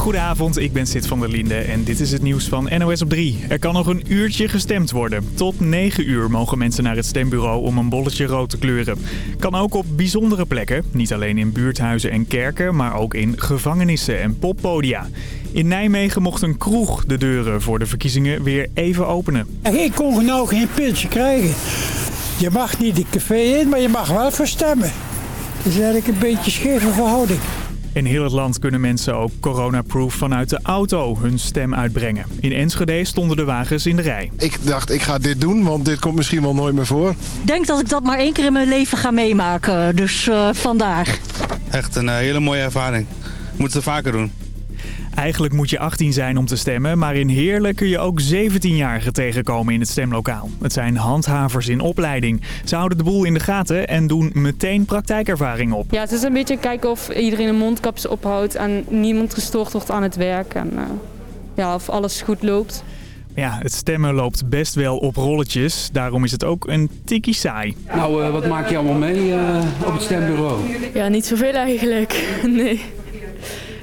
Goedenavond, ik ben Sid van der Linde en dit is het nieuws van NOS op 3. Er kan nog een uurtje gestemd worden. Tot 9 uur mogen mensen naar het stembureau om een bolletje rood te kleuren. Kan ook op bijzondere plekken. Niet alleen in buurthuizen en kerken, maar ook in gevangenissen en poppodia. In Nijmegen mocht een kroeg de deuren voor de verkiezingen weer even openen. Ik kon nou geen pilsje krijgen. Je mag niet de café in, maar je mag wel voor stemmen. Is eigenlijk een beetje scheve verhouding. In heel het land kunnen mensen ook coronaproof vanuit de auto hun stem uitbrengen. In Enschede stonden de wagens in de rij. Ik dacht, ik ga dit doen, want dit komt misschien wel nooit meer voor. Ik denk dat ik dat maar één keer in mijn leven ga meemaken, dus uh, vandaag. Echt een uh, hele mooie ervaring. Moeten het vaker doen. Eigenlijk moet je 18 zijn om te stemmen, maar in Heerlen kun je ook 17-jarigen tegenkomen in het stemlokaal. Het zijn handhavers in opleiding. Ze houden de boel in de gaten en doen meteen praktijkervaring op. Ja, het is een beetje kijken of iedereen een mondkapje ophoudt en niemand gestoord wordt aan het werk. En uh, ja, of alles goed loopt. Ja, het stemmen loopt best wel op rolletjes. Daarom is het ook een tikkie saai. Nou, uh, wat maak je allemaal mee uh, op het stembureau? Ja, niet zoveel eigenlijk. Nee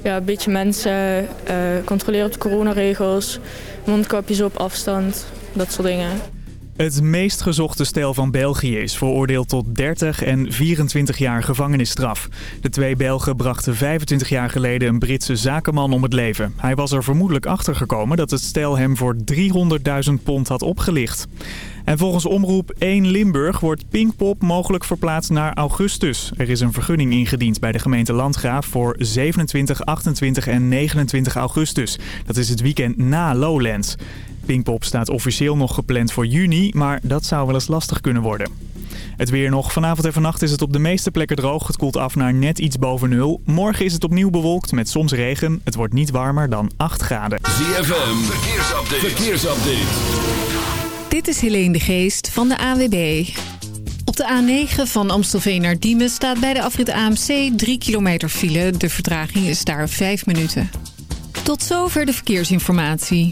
ja, een beetje mensen uh, controleren op de coronaregels, mondkapjes op afstand, dat soort dingen. Het meest gezochte stel van België is veroordeeld tot 30 en 24 jaar gevangenisstraf. De twee Belgen brachten 25 jaar geleden een Britse zakenman om het leven. Hij was er vermoedelijk achter gekomen dat het stel hem voor 300.000 pond had opgelicht. En volgens Omroep 1 Limburg wordt Pinkpop mogelijk verplaatst naar augustus. Er is een vergunning ingediend bij de gemeente Landgraaf voor 27, 28 en 29 augustus. Dat is het weekend na Lowlands. Pinkpop staat officieel nog gepland voor juni, maar dat zou wel eens lastig kunnen worden. Het weer nog. Vanavond en vannacht is het op de meeste plekken droog. Het koelt af naar net iets boven nul. Morgen is het opnieuw bewolkt met soms regen. Het wordt niet warmer dan 8 graden. ZFM, verkeersupdate. verkeersupdate. Dit is Helene de Geest van de AWB. Op de A9 van Amstelveen naar Diemen staat bij de afrit AMC 3 kilometer file. De vertraging is daar 5 minuten. Tot zover de verkeersinformatie.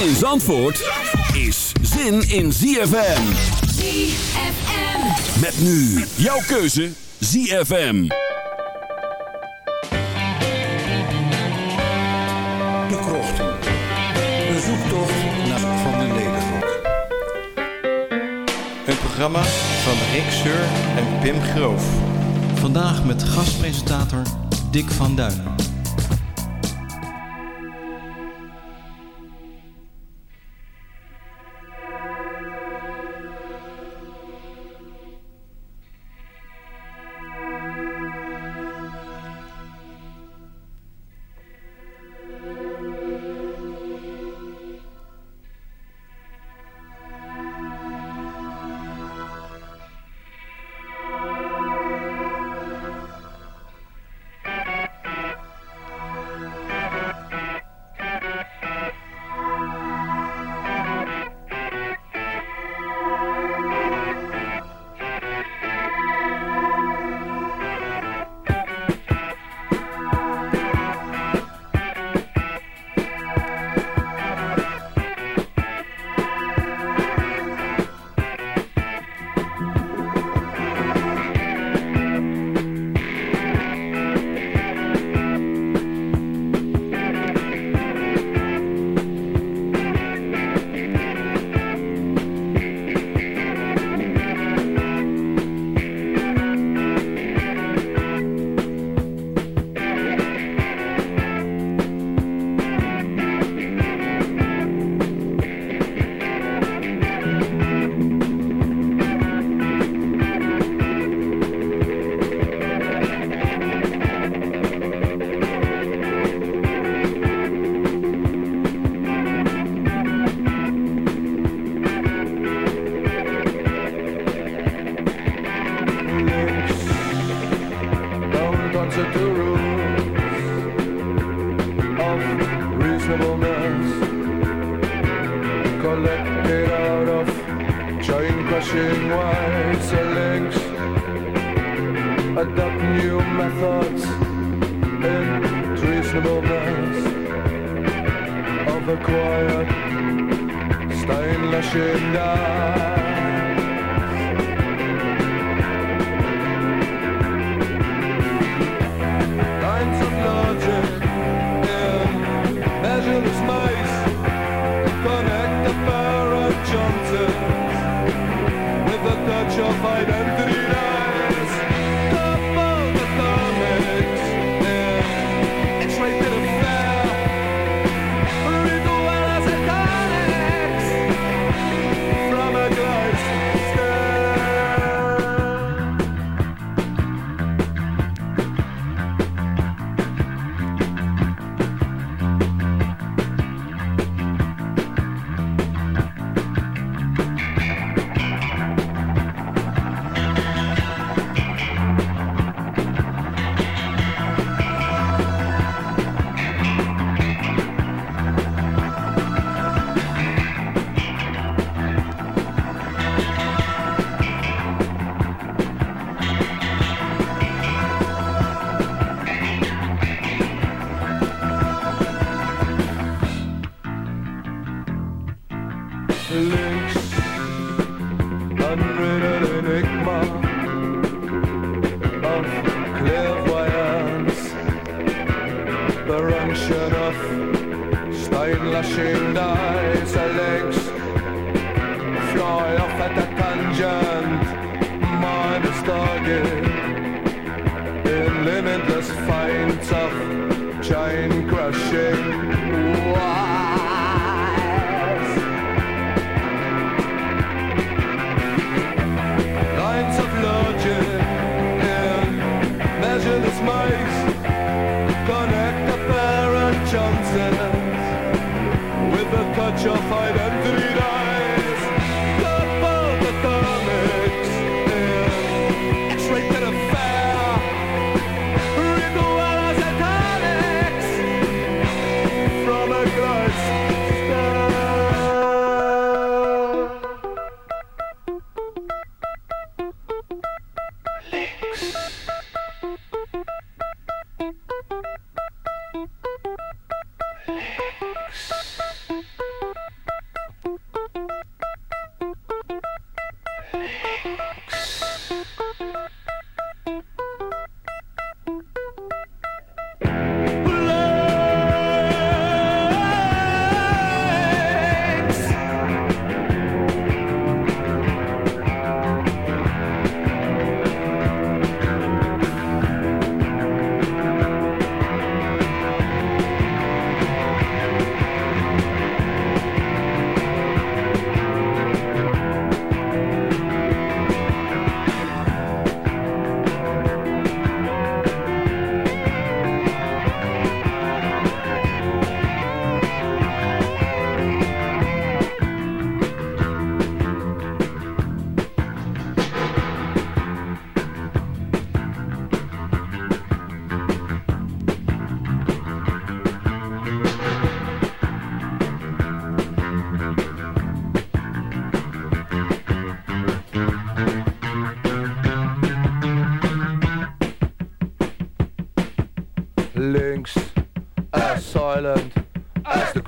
Zin in Zandvoort is zin in ZFM. ZFM. Met nu jouw keuze ZFM. De Krochten. Een zoektocht naar Van de Nederrok. Een programma van Rick Seur en Pim Groof. Vandaag met gastpresentator Dick van Duin.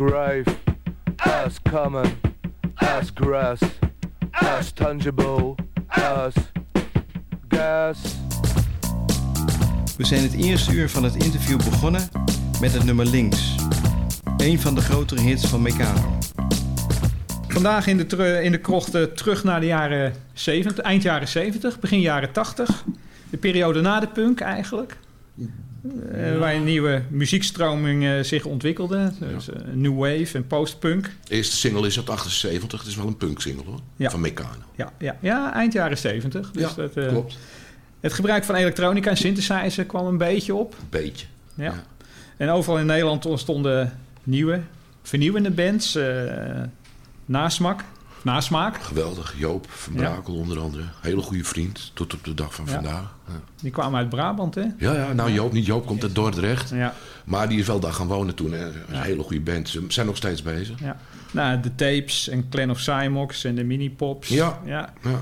Grave, as common as grass, as tangible as gas. We zijn het eerste uur van het interview begonnen met het nummer Links. Een van de grotere hits van Meccano. Vandaag in de, in de krochten terug naar de jaren 70, eind jaren 70, begin jaren 80. De periode na de punk eigenlijk. Eh, waar een nieuwe muziekstroming eh, zich ontwikkelde. Dus, eh, new wave en post-punk. Eerste single is uit 78. Het is wel een punk-single hoor. Ja. Van Meccano. Ja, ja, ja, eind jaren 70. Dus Ja, dat, eh, klopt. Het gebruik van elektronica en synthesizer kwam een beetje op. Beetje. Ja. En overal in Nederland ontstonden nieuwe, vernieuwende bands. eh nasmak. Nasmaak. Geweldig. Joop van Ja. Brakel onder andere. Hele goede vriend. Tot op de dag van Ja. vandaag. Ja. Die kwamen uit Brabant, hè? Ja, ja, nou Joop niet. Joop komt uit Dordrecht. Ja. Maar die is wel daar gaan wonen toen. Hè. Een hele goede band. Ze zijn nog steeds bezig. Ja. Nou, de tapes en Clan of Cymox en de mini-pops. Ja. ja. Ja.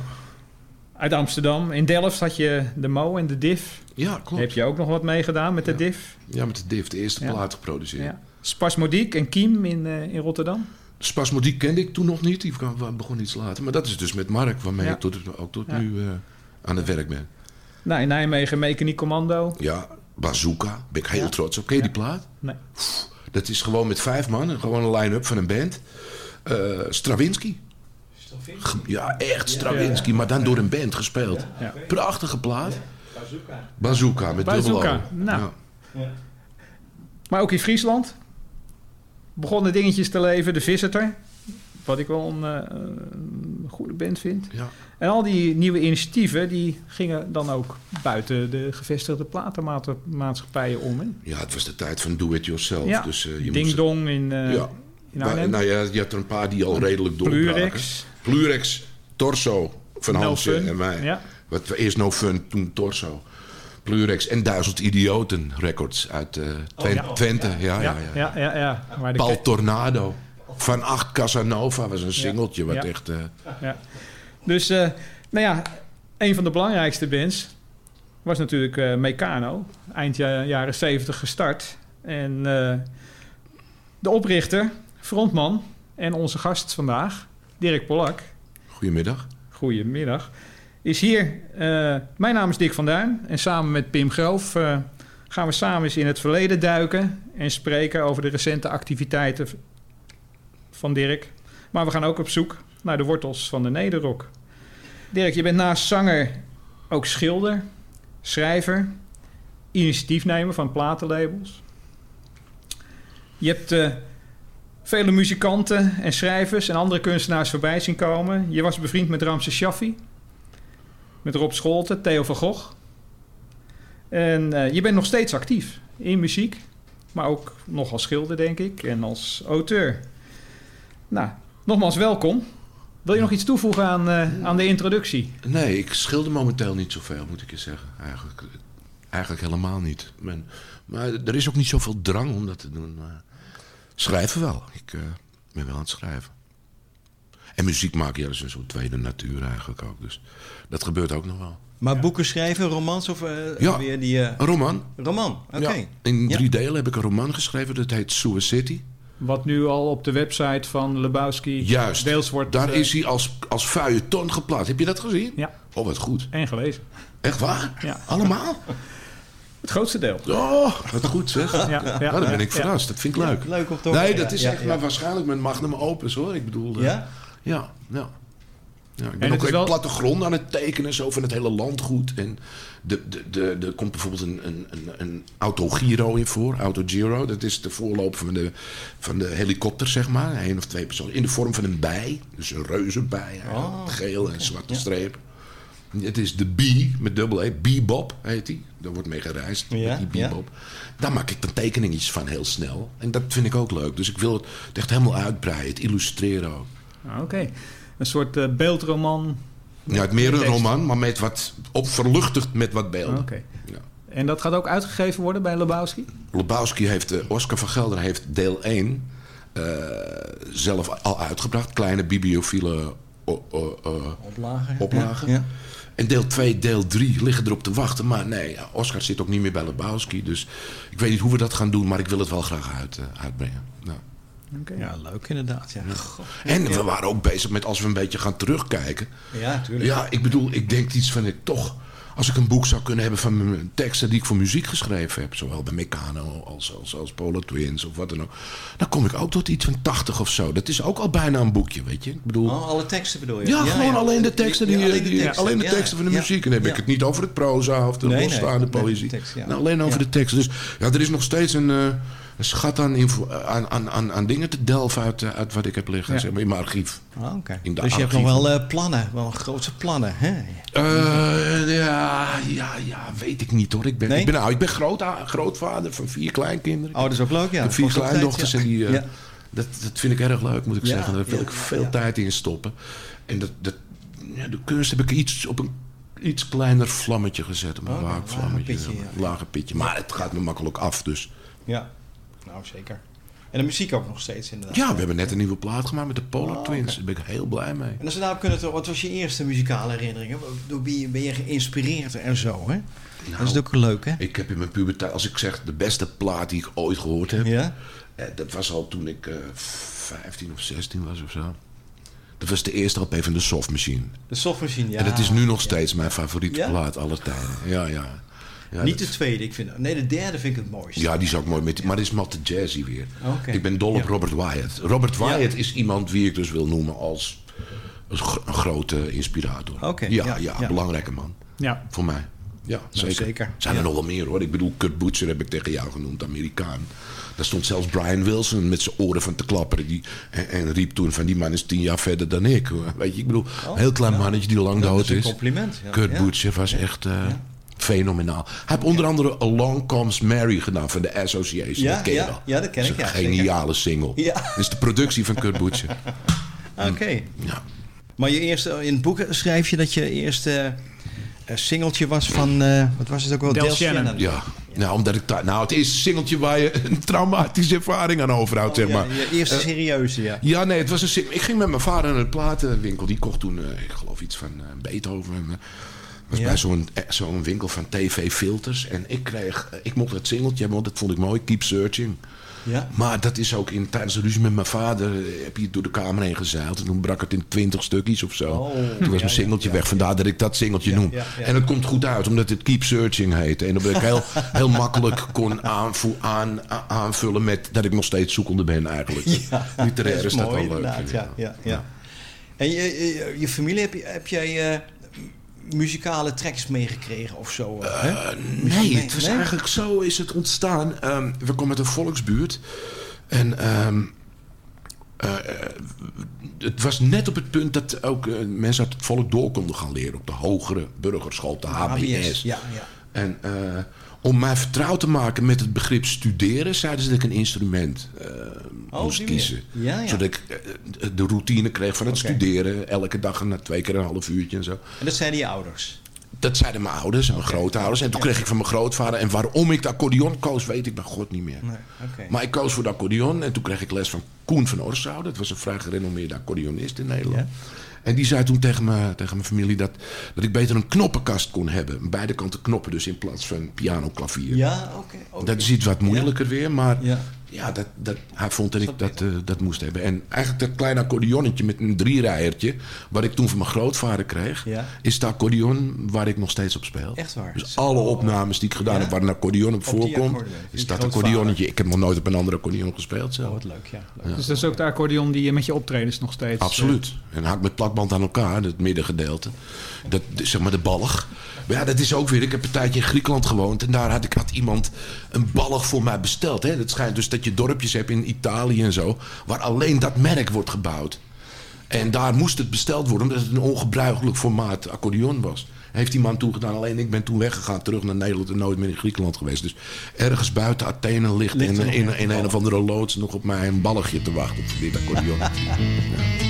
Uit Amsterdam. In Delft had je de Mo en de Div. Ja, klopt. Heb je ook nog wat meegedaan met de Div? Ja, met de Div, de eerste plaat geproduceerd. Spasmodiek en Kiem in, eh, in Rotterdam. Spasmodiek kende ik toen nog niet. Die begon iets later. Maar dat is dus met Mark, waarmee Ja. ik tot, ook tot Ja. nu eh, aan het werk ben. Nou, in Nijmegen Mechaniek Commando. Ja, Bazooka. Ben ik heel Ja. trots op. Ken je die plaat? Nee. Dat is gewoon met vijf man. Gewoon een line-up van een band. Eh, Stravinsky. Ge- Ja, echt Stravinsky. Maar dan door een band gespeeld. Ja. Prachtige plaat. Bazooka. met Bazooka, dubbel O. nou. Ja. Maar ook in Friesland. Begonnen dingetjes te leven. De Visitor. Wat ik wel een, eh, een goede band vind. Ja. En al die nieuwe initiatieven... die gingen dan ook buiten de gevestigde platenmaatschappijen om. Hè? Ja, het was de tijd van do-it-yourself. Ja. Dus, eh, je Ding moest- Dong in, ja. in Arnhem. nou ja, je had er een paar die al redelijk doorbraken. Plurex. Plurex, Torso van No Hansen en mij. Ja. Wat, eerst No Fun, toen Torso. Plurex en Duizend Idioten Records uit eh, Twen- ja. Twente. Ja, ja, ja. ja, ja, Paul Tornado. Van Acht Casanova was een singeltje wat Ja. echt... eh, Ja. Dus, eh, nou ja, een van de belangrijkste bands was natuurlijk Meccano. Eind ja- jaren 70 gestart. En de oprichter, frontman en onze gast vandaag, Dirk Polak. Goedemiddag. Goedemiddag. Is hier. eh, mijn naam is Dick van Duin. En samen met Pim Groof eh, gaan we samen eens in het verleden duiken. En spreken over de recente activiteiten van Dirk. Maar we gaan ook op zoek naar de wortels van de nederrock. Dirk, je bent naast zanger ook schilder, schrijver, initiatiefnemer van platenlabels. Je hebt eh, vele muzikanten en schrijvers en andere kunstenaars voorbij zien komen. Je was bevriend met Ramses Shaffi, met Rob Scholten, Theo van Gogh. En eh, je bent nog steeds actief in muziek, maar ook nog als schilder, denk ik, en als auteur. Nou, nogmaals welkom. Wil je nog iets toevoegen aan, eh, aan de introductie? Nee, ik schilder momenteel niet zoveel, moet ik je zeggen. Eigenlijk, eigenlijk helemaal niet. Men, maar er is ook niet zoveel drang om dat te doen. Maar schrijven wel. Ik eh, ben wel aan het schrijven. En muziek maken, ja, dat is een soort tweede natuur eigenlijk ook. Dus dat gebeurt ook nog wel. Maar boeken schrijven, romans of eh, Ja, weer die... eh, een roman. Roman, oké. Ja, in Ja. drie delen heb ik een roman geschreven. Dat heet Sewer City. Wat nu al op de website van Lebowski Juist. deels wordt... Daar eh, is hij als, als feuilleton geplaatst. Heb je dat gezien? Ja. Oh, wat goed. En gelezen. Echt waar? Ja. Allemaal? Het grootste deel. Oh, wat goed zeg. Ja, Ja, ja, dan ben ik verrast. ja. Dat vind ik Ja, leuk. leuk te horen, Nee, dat is ja, echt ja. maar waarschijnlijk met magnum opus hoor. Ik bedoel... eh, Ja? Ja, ja. Ja, ik En ben het ook een wel- plattegrond aan het tekenen zo van het hele landgoed. En de, de, de, er komt bijvoorbeeld een, een, een, een Autogiro in voor. Autogiro, dat is de voorloper van de, van de helikopter, zeg maar. Eén of twee personen. In de vorm van een bij. Dus een reuzenbij. Oh, Geel en zwarte streep. Het is de B, met dubbel E. Bebop heet die. Daar wordt mee gereisd, Ja, met die ja. Bebop. Daar maak ik dan tekeningetjes van heel snel. En dat vind ik ook leuk. Dus ik wil het echt helemaal uitbreiden. Het illustreren ook. Ah, Oké. Een soort eh, beeldroman. Ja, het meer een roman, maar met wat, op verluchtigd met wat beelden. Oké. Ja. En dat gaat ook uitgegeven worden bij Lebowski? Lebowski heeft, eh, Oscar van Gelder heeft deel 1 eh, zelf al uitgebracht. Kleine bibliophile Oplagen. oplagen. Ja, ja. En deel 2, deel 3 liggen erop te wachten. Maar nee, Oscar zit ook niet meer bij Lebowski. Dus ik weet niet hoe we dat gaan doen, maar ik wil het wel graag uit, eh, uitbrengen. Ja. Ja, leuk inderdaad. Ja. En we waren ook bezig met, als we een beetje gaan terugkijken... Ja, tuurlijk. Ja, ik bedoel, ik denk iets van ik toch. Als ik een boek zou kunnen hebben van mijn teksten die ik voor muziek geschreven heb, zowel bij Meccano als, als, als Polo Twins of wat dan ook, dan kom ik ook tot iets van 80 of zo. Dat is ook al bijna een boekje, weet je. Ik bedoel, Oh, alle teksten bedoel je? ja, gewoon alleen de teksten, die, alleen de die- teksten. alleen de Ja, teksten van de muziek. En dan heb ik het niet over het proza of de Nee, losstaande nee, de poëzie. tekst, nou, alleen over de teksten. Dus ja, er is nog steeds een, eh, een schat aan, info, aan, aan, aan, aan dingen te delven uit, eh, uit wat ik heb liggen Ja. zeg maar, in mijn archief. Ah. In de Dus je hebt nog wel eh, plannen, wel grootse plannen. Hè? Eh, ja, ja, ja, weet ik niet hoor. Ik ben, Nee? ik ben, nou, ik ben groot, grootvader van vier kleinkinderen. Oh, dat is ook leuk, ja. Vier kleindochters tijd, en die, Ja. Dat, dat vind ik erg leuk, moet ik zeggen. Daar wil ik veel tijd in stoppen. En dat, dat, ja, de kunst heb ik iets op een iets kleiner vlammetje gezet. Een Oké, waakvlammetje. lager pitje, een lager pitje. Maar het gaat me makkelijk af, dus... Ja, nou zeker. En de muziek ook nog steeds inderdaad. Ja, we hebben net een nieuwe plaat gemaakt met de Polar Oh, Twins. oké. Daar ben ik heel blij mee. En als we daarop kunnen, toch- wat was je eerste muzikale herinnering? Door wie ben je geïnspireerd en zo, hè? dat is ook leuk, hè? Ik heb in mijn puberteit, als ik zeg de beste plaat die ik ooit gehoord heb. Ja? eh, dat was al toen ik eh 15 of 16 was of zo. Dat was de eerste LP van de Soft Machine. De softmachine, ja. en dat is nu nog steeds mijn favoriete Ja? plaat aller tijden. Ja, ja. Ja Niet dat- de tweede, ik vind... Nee, de derde vind ik het mooiste. Ja, die is ook mooi. Met, maar dat is wat te jazzy weer. Oké. Ik ben dol op Ja. Robert Wyatt. Robert Ja. Wyatt is iemand wie ik dus wil noemen als een, gro- een grote inspirator. Oké, ja, ja, ja, ja. belangrijke man. Ja. Voor mij. Ja, zeker. zeker. Zijn er nog wel meer hoor. Ik bedoel, Kurt Butcher heb ik tegen jou genoemd, Amerikaan. Daar stond zelfs Brian Wilson met zijn oren van te klapperen. Die, en, en riep toen van die man is tien jaar verder dan ik. hoor. Weet je, ik bedoel, een heel klein mannetje die lang Dat dood is een is. compliment, ja. Kurt Ja. Butcher was echt eh, fenomenaal. Hij heeft onder andere Along Comes Mary gedaan van de Association. Ja, dat ken je ja, wel. ja, dat ken ik, is een ja, geniale single. Ja. Dat is de productie van Kurt Butcher. Oké. Ja. Maar je eerste, in het boek schrijf je dat je eerste eh, singeltje was van... eh, wat was het ook wel? Del Shannon. Ja. Nou, omdat ik daar, nou, het is een singeltje waar je een traumatische ervaring aan overhoudt, zeg maar. Oh, Ja, je eerste Eh, serieuze, ja. Ja, nee, het was een single. Ik ging met mijn vader naar een platenwinkel. Die kocht toen, eh, ik geloof iets van Beethoven. Was Ja. bij zo'n eh, zo'n winkel van TV-filters. En ik kreeg, eh, ik mocht het singeltje hebben, want dat vond ik mooi. Keep Searching. Ja. Maar dat is ook in, tijdens de ruzie met mijn vader. eh, heb je door de kamer heen gezeild. En toen brak het in twintig stukjes of zo. Oh, toen was ja, mijn singeltje ja, weg. Vandaar dat ik dat singeltje noem. En het komt goed uit, omdat het Keep Searching heette. En dat ik heel, heel makkelijk kon aanvo- aan, aanvullen met dat ik nog steeds zoekende ben eigenlijk. Literair is, dat mooi, wel leuk. Ja, ja, ja. En je, je, je familie, heb, je, heb jij muzikale tracks meegekregen of zo? eh, hè? Nee, het was eigenlijk zo is het ontstaan. Ehm, we komen uit een volksbuurt. En ehm, eh, eh, het was net op het punt dat ook eh, mensen uit het volk door konden gaan leren. Op de hogere burgerschool, de HBS. Ja, ja. En eh, om mij vertrouwd te maken met het begrip studeren... zeiden ze dat ik een instrument eh, Oh, moest kiezen. Ja, ja. Zodat ik eh, de routine kreeg van het studeren. Elke dag en twee keer een half uurtje en zo. En dat zeiden je ouders? Dat zeiden mijn ouders en mijn grootouders. En toen kreeg ik van mijn grootvader. En waarom ik de accordeon koos, weet ik bij God niet meer. Nee. Maar ik koos voor de accordeon. En toen kreeg ik les van Koen van Orsouw. Dat was een vrij gerenommeerde accordeonist in Nederland. En die zei toen tegen, me, tegen mijn familie dat, dat ik beter een knoppenkast kon hebben. Beide kanten knoppen dus in plaats van piano, klavier. Ja, oké. Dat is iets wat moeilijker weer, maar Ja. Ja. dat, dat, hij vond dat ik dat, eh, dat moest hebben. En eigenlijk dat kleine accordeonnetje met een drierijertje, wat ik toen van mijn grootvader kreeg, Ja. is het accordeon waar ik nog steeds op speel. Echt waar? Dus alle opnames die ik gedaan Ja? heb waar een accordeon op voorkomt, is dat accordeonnetje. Ik heb nog nooit op een andere accordeon gespeeld zelf. Oh, wat leuk, ja. Leuk. Dus dat is ook de accordeon die je met je optredens nog steeds... eh, Absoluut. En haak met plakband aan elkaar, het middengedeelte. Dat, zeg maar de ballig. Maar ja, dat is ook weer. Ik heb een tijdje in Griekenland gewoond. En daar had, ik, had iemand een ballig voor mij besteld. Hè. Het schijnt dus dat je dorpjes hebt in Italië en zo. Waar alleen dat merk wordt gebouwd. En daar moest het besteld worden omdat het een ongebruikelijk formaat accordeon was. Heeft die man toen gedaan. Alleen ik ben toen weggegaan, terug naar Nederland en nooit meer in Griekenland geweest. Dus ergens buiten Athene ligt, Ligt in, in, een in een of andere loods nog op mij een balligje te wachten. Op dit accordeon. Every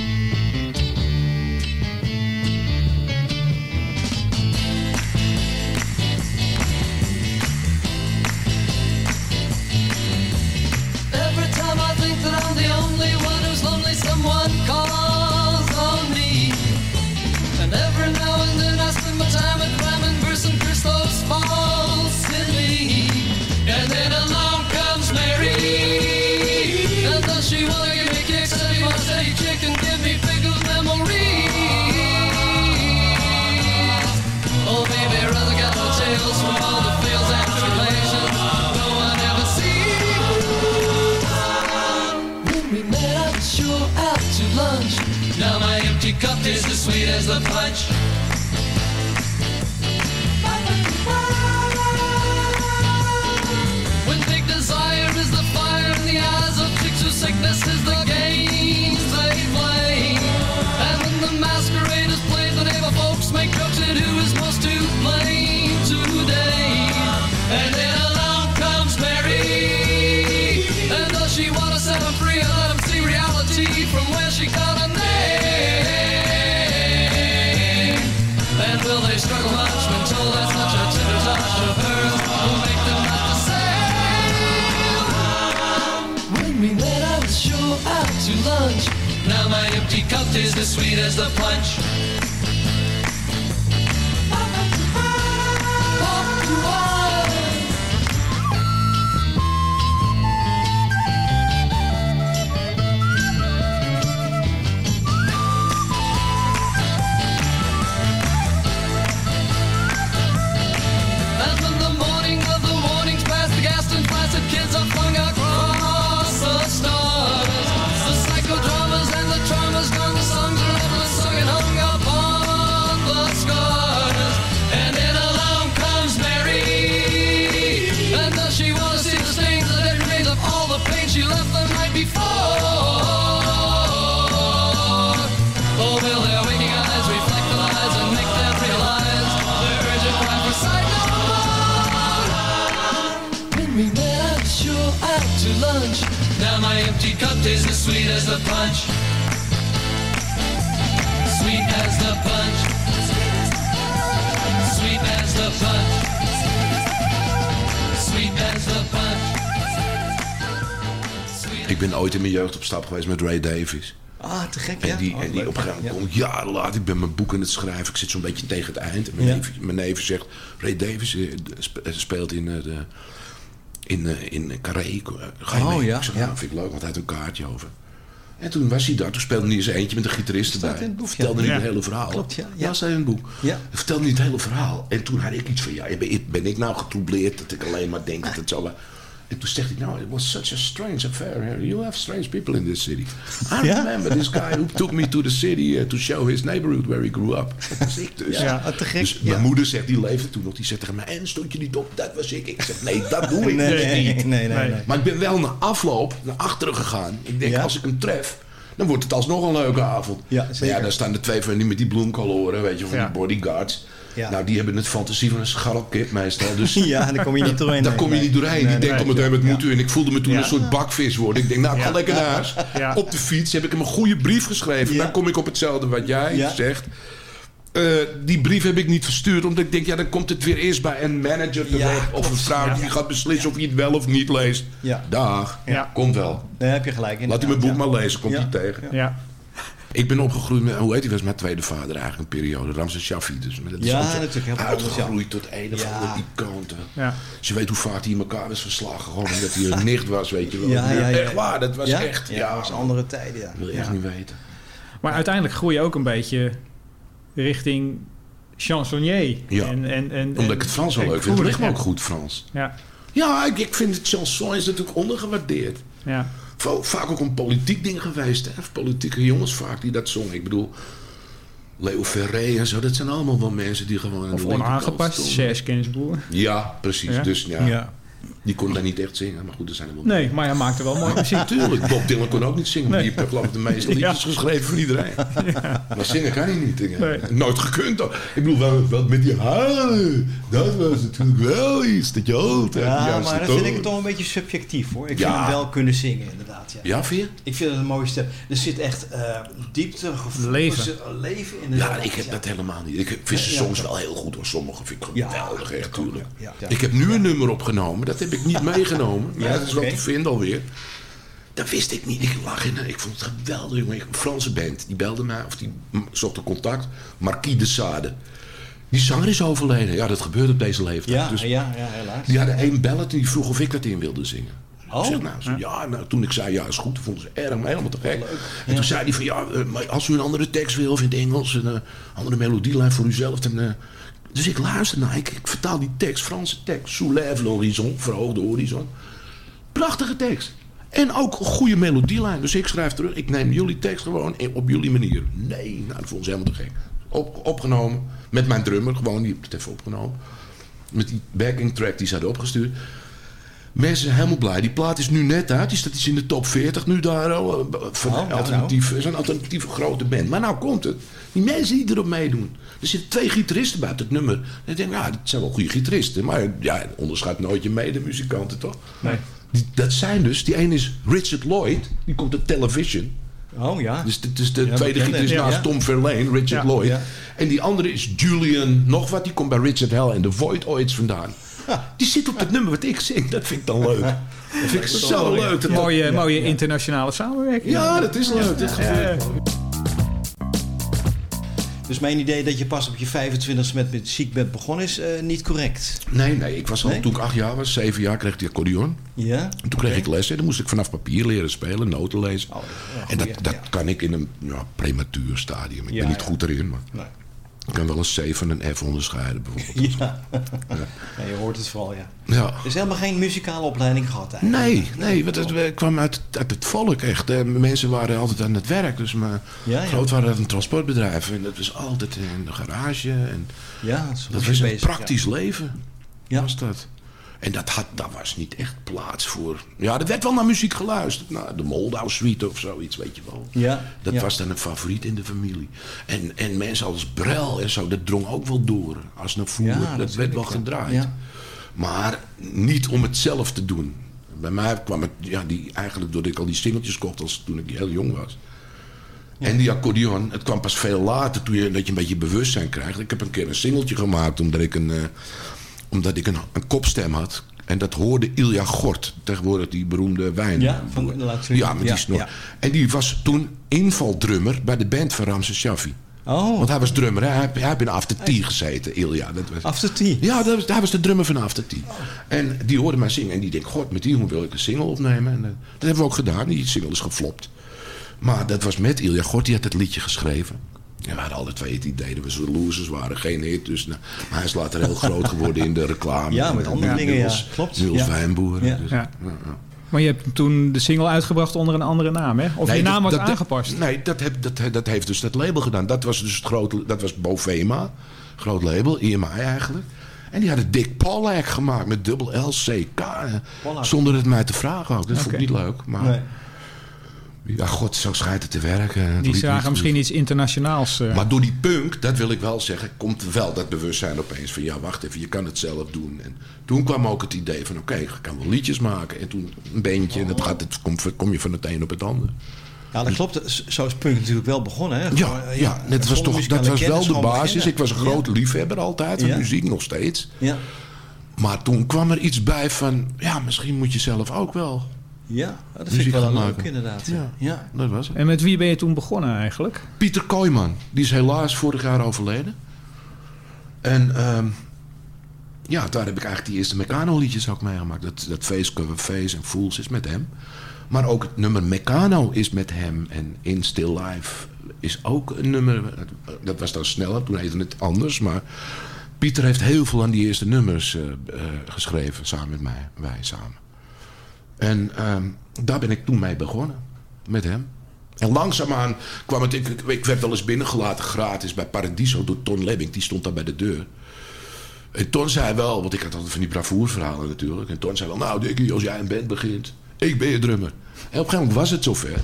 tastes as sweet as the punch. As sweet as the punch. Sweet as the punch. Sweet as the punch. Sweet as the punch. Sweet as the punch. Ik ben ooit in mijn jeugd op stap geweest met Ray Davies. Ah, te gek, En ja. die, Oh, en die op een gegeven Ja. moment, jaren later, ik ben mijn boek aan het schrijven. Ik zit zo'n beetje tegen het eind. En mijn, Ja. neef, mijn neef zegt, Ray Davies eh, eh, speelt in, eh, de, in, eh, in Carré. Eh, Ga je Oh, mee? ja, Ik zeg, ja. nou, vind ik leuk, want hij had een kaartje over. En toen was hij daar. Toen speelde hij eens eentje met een gitarist erbij. in het boek, ja. vertelde niet Ja. het hele verhaal. Klopt, ja. Ja, in het boek. Ja. Hij vertelde niet het hele verhaal. En toen had ik iets van, ja, ben, ben ik nou getroubleerd dat ik alleen maar denk dat het zo was. En toen zegt hij, nou, it was such a strange affair here. You have strange people in this city. I Ja? remember this guy who took me to the city uh, to show his neighborhood where he grew up. Dat was ik dus. Ja, te gek. Dus Ja. mijn moeder zegt, die leefde toen nog, die zegt tegen mij, en stond je niet op? Dat was ik. Ik zeg, nee, dat doe ik Nee, dus nee, niet. nee, nee, nee. Maar ik ben wel naar afloop naar achteren gegaan. Ik denk, Ja? als ik hem tref, dan wordt het alsnog een leuke avond. Ja, Maar ja, daar staan de twee van die met die bloemkoloren, weet je, van Ja. die bodyguards. Ja. Nou, die hebben het fantasie van een scharrelkip meestal. Dus Ja, daar kom je niet doorheen, Daar nee. kom je Nee. niet doorheen. Nee, die denkt om het hem, het moet u. En ik voelde me toen Ja. een soort bakvis worden. Ik denk, nou, ik ga Ja. lekker naar huis. Ja. Op de fiets heb ik hem een goede brief geschreven. Ja. Dan kom ik op hetzelfde wat jij Ja. zegt. Eh, die brief heb ik niet verstuurd, omdat ik denk, ja, dan komt het weer eerst bij een manager terecht. of een vrouw die gaat beslissen of je het wel of niet leest. Ja. Dag, Ja. komt wel. Daar heb je gelijk in. Laat hij mijn boek ja. maar lezen, komt Ja. hij tegen. Ja. Ik ben opgegroeid met, hoe heet hij, was mijn tweede vader eigenlijk een periode, Ramses Shaffi. Dus Ja, is zo natuurlijk, heel uitgegroeid tot een of Ja. andere icoon. Ja. Als je weet hoe vaak hij in elkaar was verslagen, gewoon omdat hij een nicht was, weet je wel. Ja, ja, ja. Echt waar, dat was Ja? echt, Ja, ja. dat was andere tijden, ja. wil je echt Ja. niet weten. Maar uiteindelijk groei je ook een beetje richting chansonnier. Ja. En, en, en, Omdat ik het Frans wel leuk vind. Het ligt me ja. ook goed, Frans. Ja. Ja, ik, ik vind het chanson is natuurlijk ondergewaardeerd. Ja. Va- Vaak ook een politiek ding geweest. Hè? Politieke jongens vaak die dat zongen. Ik bedoel, Leo Ferré en zo. Dat zijn allemaal wel mensen die gewoon... Of onaangepast. Serge Gainsbourg. Ja, precies. Ja. Dus ja, Ja. Die kon daar niet echt zingen. Maar goed, er zijn er wel Nee, maar hij maakte wel mooi muziek. Natuurlijk, Bob Dylan kon ook niet zingen. Maar Nee. die heeft geloof ik de meeste Ja. liedjes geschreven voor iedereen. Maar zingen kan hij niet. Nee. Nooit gekund. hoor. Ik bedoel, wel, wel met die haren. Dat was natuurlijk wel iets. Dat je altijd de Ja, maar dan toon- vind ik het toch een beetje subjectief hoor. Ik Ja. vind hem wel kunnen zingen, inderdaad. Ja, Ja, vind je? Ik vind het een mooie stem. Er zit echt eh, diepte, gevoel, Leven. er- leven in de Ja, ik heb dat helemaal niet. Ik vind ze Ja, soms ja. wel heel goed hoor. Sommige vind ik Ja, geweldig, echt, tuurlijk. Ja, ja. Ik heb nu een nummer opgenomen. Dat heb ik niet meegenomen. Maar Ja, dat is wel oké. te vinden alweer. Dat wist ik niet. Ik lag in. Ik vond het geweldig. jongen. Een Franse band. Die belde mij. Of die zocht een contact. Marquis de Sade. Die zanger is overleden. Ja, dat gebeurt op deze leeftijd. Ja, Dus ja, ja, helaas. die hadden één bellet en die vroeg of ik dat in wilde zingen. Oh. Ik zeg, nou, zo, ja, nou, toen ik zei ja, is goed, vonden ze erg, maar helemaal te gek. En toen zei hij van ja, eh, maar als u een andere tekst wil of in het Engels, een eh, andere melodielijn voor uzelf, dan. eh, dus ik luister naar, ik, ik vertaal die tekst, Franse tekst, Soulève l'horizon, verhoog de horizon. Prachtige tekst. En ook een goede melodielijn. Dus ik schrijf terug, ik neem jullie tekst gewoon op jullie manier. Nee, nou, dat vonden ze helemaal te gek. Op, opgenomen, met mijn drummer, gewoon, die heeft het even opgenomen. Met die backing track die ze hadden opgestuurd. Mensen zijn helemaal blij. Die plaat is nu net uit. Die staat iets in de top 40 nu daar. Oh, van Oh, nou, alternatief, is een alternatieve grote band. Maar nou komt het. Die mensen die erop meedoen. Er zitten twee gitaristen bij het nummer. En ik denk, ja, dat zijn wel goede gitaristen. Maar ja, onderschat nooit je medemuzikanten, toch? Nee. Die, dat zijn dus, die ene is Richard Lloyd. Die komt op television. Oh ja. Dus is de Ja, tweede gitarist naast Ja. Tom Verlaine, Richard Ja. Lloyd. Ja. En die andere is Julian nog wat. Die komt bij Richard Hell en The Voidoids vandaan. Die zit op het nummer wat ik zing. Dat vind ik dan leuk. Dat vind ik zo leuk. Dat Mooie, mooie internationale samenwerking. Ja, dat is leuk. Gevoel. Dus mijn idee dat je pas op je 25 met muziek bent begonnen is eh, niet correct. Nee, nee, ik was al, Nee? toen ik acht jaar was, zeven jaar, kreeg ik die accordeon. Ja? En toen kreeg ik les en dan moest ik vanaf papier leren spelen, noten lezen. en dat, dat kan ik in een ja, prematuur stadium. Ik ben niet goed erin, maar Nee. Ik kan wel een C van een F onderscheiden bijvoorbeeld. Ja. Ja, je hoort het vooral, ja. Ja. Dus helemaal geen muzikale opleiding gehad eigenlijk. Nee, nee, want het, kwam uit, uit het volk echt. Eh, mensen waren altijd aan het werk. Dus mijn Ja, ja. grootvader had een transportbedrijf. En dat was altijd in de garage. En Ja, dat dat was een praktisch ja. leven. Was dat. En dat, had, daar was niet echt plaats voor. Ja, er werd wel naar muziek geluisterd. Naar de Moldau Suite of zoiets, weet je wel. Ja, Dat ja. was dan een favoriet in de familie. En, en mensen als Brel en zo, dat drong ook wel door. Als naar voer, Ja, dat, dat werd wel gedraaid. Maar niet om het zelf te doen. Bij mij kwam het ja, die, eigenlijk doordat ik al die singeltjes kocht als toen ik heel jong was. En die accordeon, het kwam pas veel later toen je, dat je een beetje bewustzijn krijgt. Ik heb een keer een singeltje gemaakt omdat ik een, eh, omdat ik een, een kopstem had. En dat hoorde Ilja Gort, tegenwoordig die beroemde wijn. Ja, van de laatste- Ja, met die snor. ja. En die was toen invaldrummer bij de band van Ramses Shaffi. Oh. Want hij was drummer, hè? Hij, hij heeft in After Tea gezeten, Ilja. Dat was, After Tea? Ja, dat was, hij was de drummer van After Tea. En die hoorde mij zingen en die denkt, god, met die jongen wil ik een single opnemen. En eh, dat hebben we ook gedaan, die single is geflopt. Maar dat was met Ilja Gort, die had het liedje geschreven. En we hadden alle twee het idee dat we zo losers waren, geen hit. Dus, nou, maar hij is later heel groot geworden in de reclame. Ja, met andere dingen, Niels, ja. Klopt. Niels Ja. Wijnboer. Ja. Dus, Ja. ja, ja. Maar je hebt toen de single uitgebracht onder een andere naam, hè? Of Nee, je naam dat- was dat- aangepast? Nee, dat, heb, dat, dat heeft dus dat label gedaan. Dat was dus het grote, dat was Bovema, groot label, EMI eigenlijk. En die hadden Dick Pollack gemaakt met dubbel LCK. Zonder het mij te vragen ook. Dat vond ik niet leuk. Maar Nee. Ja, god, zo schijnt het te werken. Het Die zagen misschien iets internationaals. eh. Maar door die punk, dat wil ik wel zeggen, komt wel dat bewustzijn opeens van ja, wacht even, je kan het zelf doen. En toen kwam ook het idee van oké, ik kan wel liedjes maken. En toen een bandje en dat gaat, het komt, kom je van het een op het ander. Ja, dat klopt. Zo is punk natuurlijk wel begonnen. Hè? Ja, Gewoon, eh, ja, net was toch, dat was wel de basis. beginnen. Ik was een grote liefhebber altijd van Ja. muziek, nog steeds. Ja. Maar toen kwam er iets bij van, ja, misschien moet je zelf ook wel. Ja, dat vind ik wel leuk maken. inderdaad. Ja, Ja. dat was het. En met wie ben je toen begonnen eigenlijk? Pieter Kooijman, die is helaas vorig jaar overleden. En ehm, ja, daar heb ik eigenlijk die eerste Meccano liedjes ook meegemaakt. Dat, dat Face Cover Face en Fools is met hem. Maar ook het nummer Meccano is met hem. En In Still Life is ook een nummer. Dat was dan sneller, toen heette het anders. Maar Pieter heeft heel veel aan die eerste nummers eh, eh, geschreven. Samen met mij, wij samen. En ehm, daar ben ik toen mee begonnen. Met hem. En langzaamaan kwam het... Ik, ik- werd wel eens binnengelaten gratis bij Paradiso door Ton Lebbing. Die stond daar bij de deur. En Ton zei wel, want ik had altijd van die bravoerverhalen natuurlijk. En Ton zei wel, nou als jij een band begint, ik ben je drummer. En op een gegeven moment was het zover.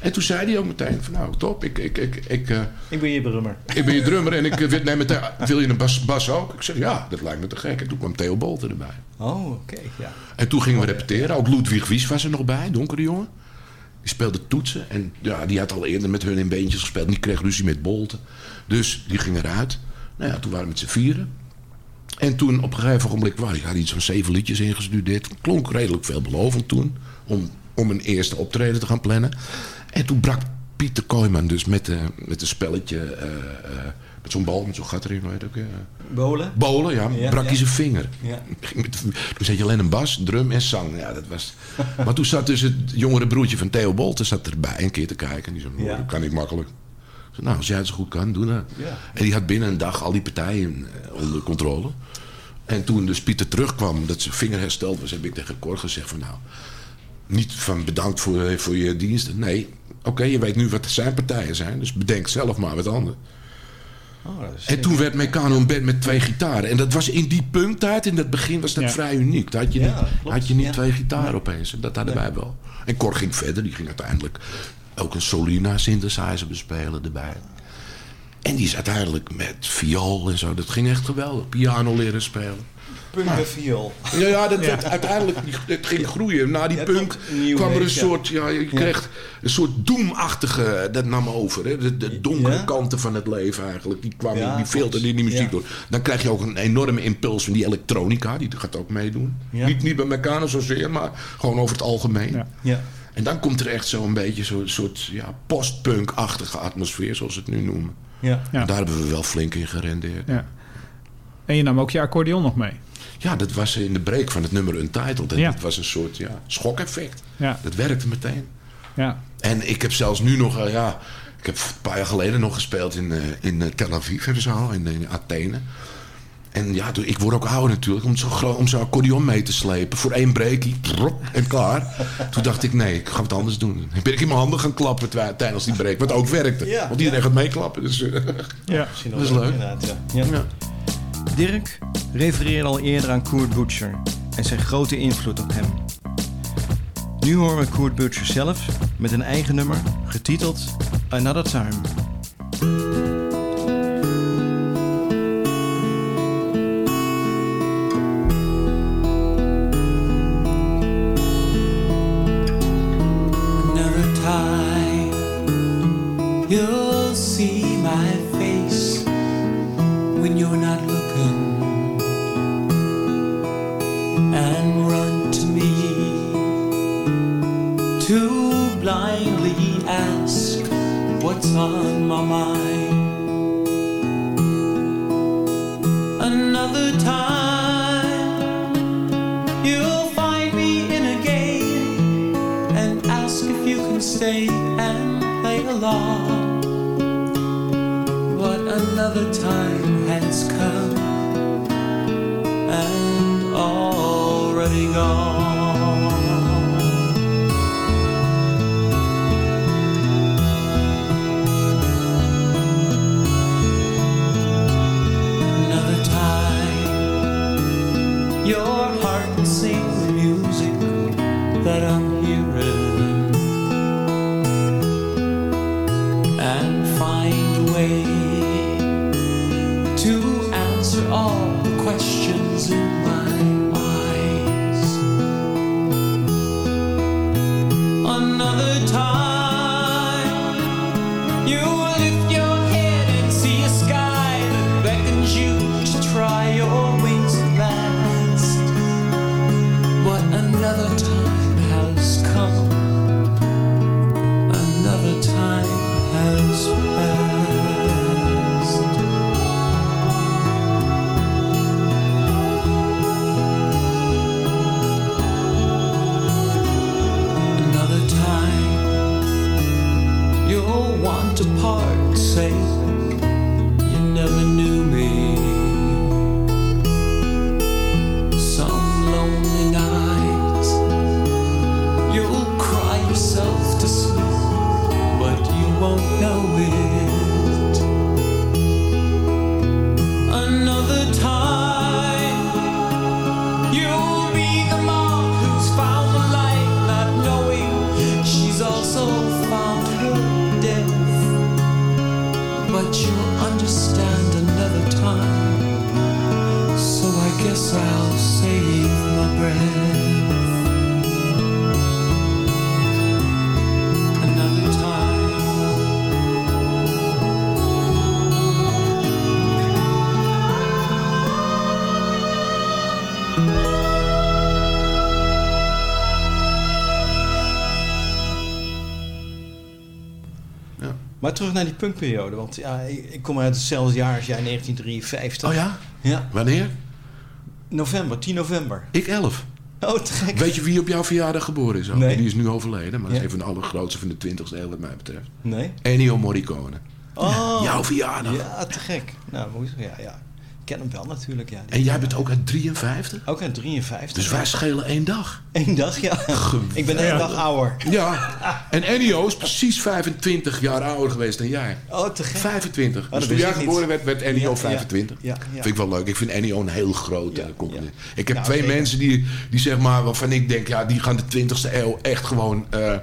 En toen zei hij ook meteen van, nou top, ik, ik, ik, ik, eh, Ik ben je drummer. ik ben je drummer en ik nee, meteen, wil je een bas, bas ook? Ik zeg, ja, dat lijkt me te gek. En toen kwam Theo Bolter erbij. Oh, oké. ja. En toen gingen we repeteren. Ook Ludwig Wies was er nog bij, donkere jongen. Die speelde toetsen. En ja, die had al eerder met hun in beentjes gespeeld. En die kreeg ruzie met Bolten. Dus die ging eruit. Nou ja, toen waren we met z'n vieren. En toen op een gegeven. Waar, ik had iets van zeven liedjes ingestudeerd. Klonk redelijk veelbelovend toen. Om, om een eerste optreden te gaan plannen. En toen brak Pieter Kooijman dus met, eh met een spelletje... eh, eh, met zo'n bal, met zo'n gat erin, weet je ook. eh, Bolen? Bolen, ja. Ja, brak ja. hij zijn vinger. Ja. Toen zat je alleen een bas, drum en zang. Ja, dat was... maar toen zat dus het jongere broertje van Theo Bolten zat erbij een keer te kijken. En die zei, "Oh, Ja. dat kan ik makkelijk. Ik zei, nou, als jij het zo goed kan, doe dat. Ja. En die had binnen een dag al die partijen onder controle. En toen dus Pieter terugkwam, dat zijn vinger hersteld was... heb ik tegen Cor gezegd van nou... niet van bedankt voor, voor je diensten. Nee, oké, je weet nu wat zijn partijen zijn. Dus bedenk zelf maar wat anders. Oh, En toen werd Meccano een band met twee gitaren. En dat was in die punktijd, in het begin was dat Ja. vrij uniek. Daar had je Ja, niet, had je niet Ja. twee gitaren opeens. En dat hadden wij wel. En Cor ging verder. Die ging uiteindelijk ook een Solina synthesizer bespelen erbij. En die is uiteindelijk met viool en zo. Dat ging echt geweldig. Piano leren spelen. Punk en viool. Ja, ja, dat werd uiteindelijk het ging groeien. Na die Ja, punk kwam er een soort, ja, je kreeg een soort doemachtige, dat nam over. Hè? De, de donkere Ja? kanten van het leven eigenlijk, die kwamen, Ja, die filterden in die muziek Ja. door. Dan krijg je ook een enorme impuls van die elektronica, die gaat ook meedoen. Ja. Niet, niet bij Meccano zozeer, maar gewoon over het algemeen. Ja. Ja. En dan komt er echt zo'n beetje zo'n soort ja, post-punk-achtige atmosfeer, zoals ze het nu noemen. Ja. Ja. Daar hebben we wel flink in gerendeerd. Ja. En je nam ook je accordeon nog mee. Ja, dat was in de break van het nummer Untitled. En Ja. dat was een soort ja, schokeffect. Ja. Dat werkte meteen. Ja. En ik heb zelfs nu nog, eh, ja, ik heb een paar jaar geleden nog gespeeld in, eh, in eh, Tel Aviv en zo, in, in Athene. En ja, toen- ik word ook ouder natuurlijk, om zo'n om zo'n accordeon mee te slepen. Voor één breakie, prop, en klaar. Toen dacht ik, nee, ik ga het anders doen. Toen ben ik in mijn handen gaan klappen tijdens die break, wat ook werkte. Ja. Want iedereen gaat meeklappen, dus Ja. Dat is leuk. inderdaad, ja. Dirk refereerde al eerder aan Kurt Butcher en zijn grote invloed op hem. Nu horen we Kurt Butcher zelf met een eigen nummer, getiteld Another Time. On my mind. Another time you'll find me in a game and ask if you can stay and play along. But another time has come Maar terug naar die punkperiode, want ja, ik, kom uit hetzelfde jaar als jij, 1953. Oh ja? Ja. Wanneer? November, 10 november. Ik 11. Oh, te gek. Weet je wie op jouw verjaardag geboren is? ook? Nee. Die is nu overleden, maar dat Ja. is een van de allergrootste van de 20ste eeuw wat mij betreft. Nee? Ennio Morricone. Oh. Jouw verjaardag. Ja, te gek. Nou, moet je- ja, ja. Ik ken hem wel natuurlijk, ja. En jij bent ook uit 53? Ook uit 53. Dus wij schelen één dag. Eén dag, ja. Ik ben één dag ouder. Ja. En Ennio is precies 25 jaar ouder geweest dan jij. Oh, te gek. 25. Oh, dus toen jij geboren werd, werd Ennio Ja, ja. 25. Ja, ja. Vind ik wel leuk. Ik vind Ennio een heel groot eh, compliment. Ik heb Ja, twee zeker. mensen die, die zeg maar, waarvan ik denk, ja, die gaan de 20ste eeuw echt gewoon... eh,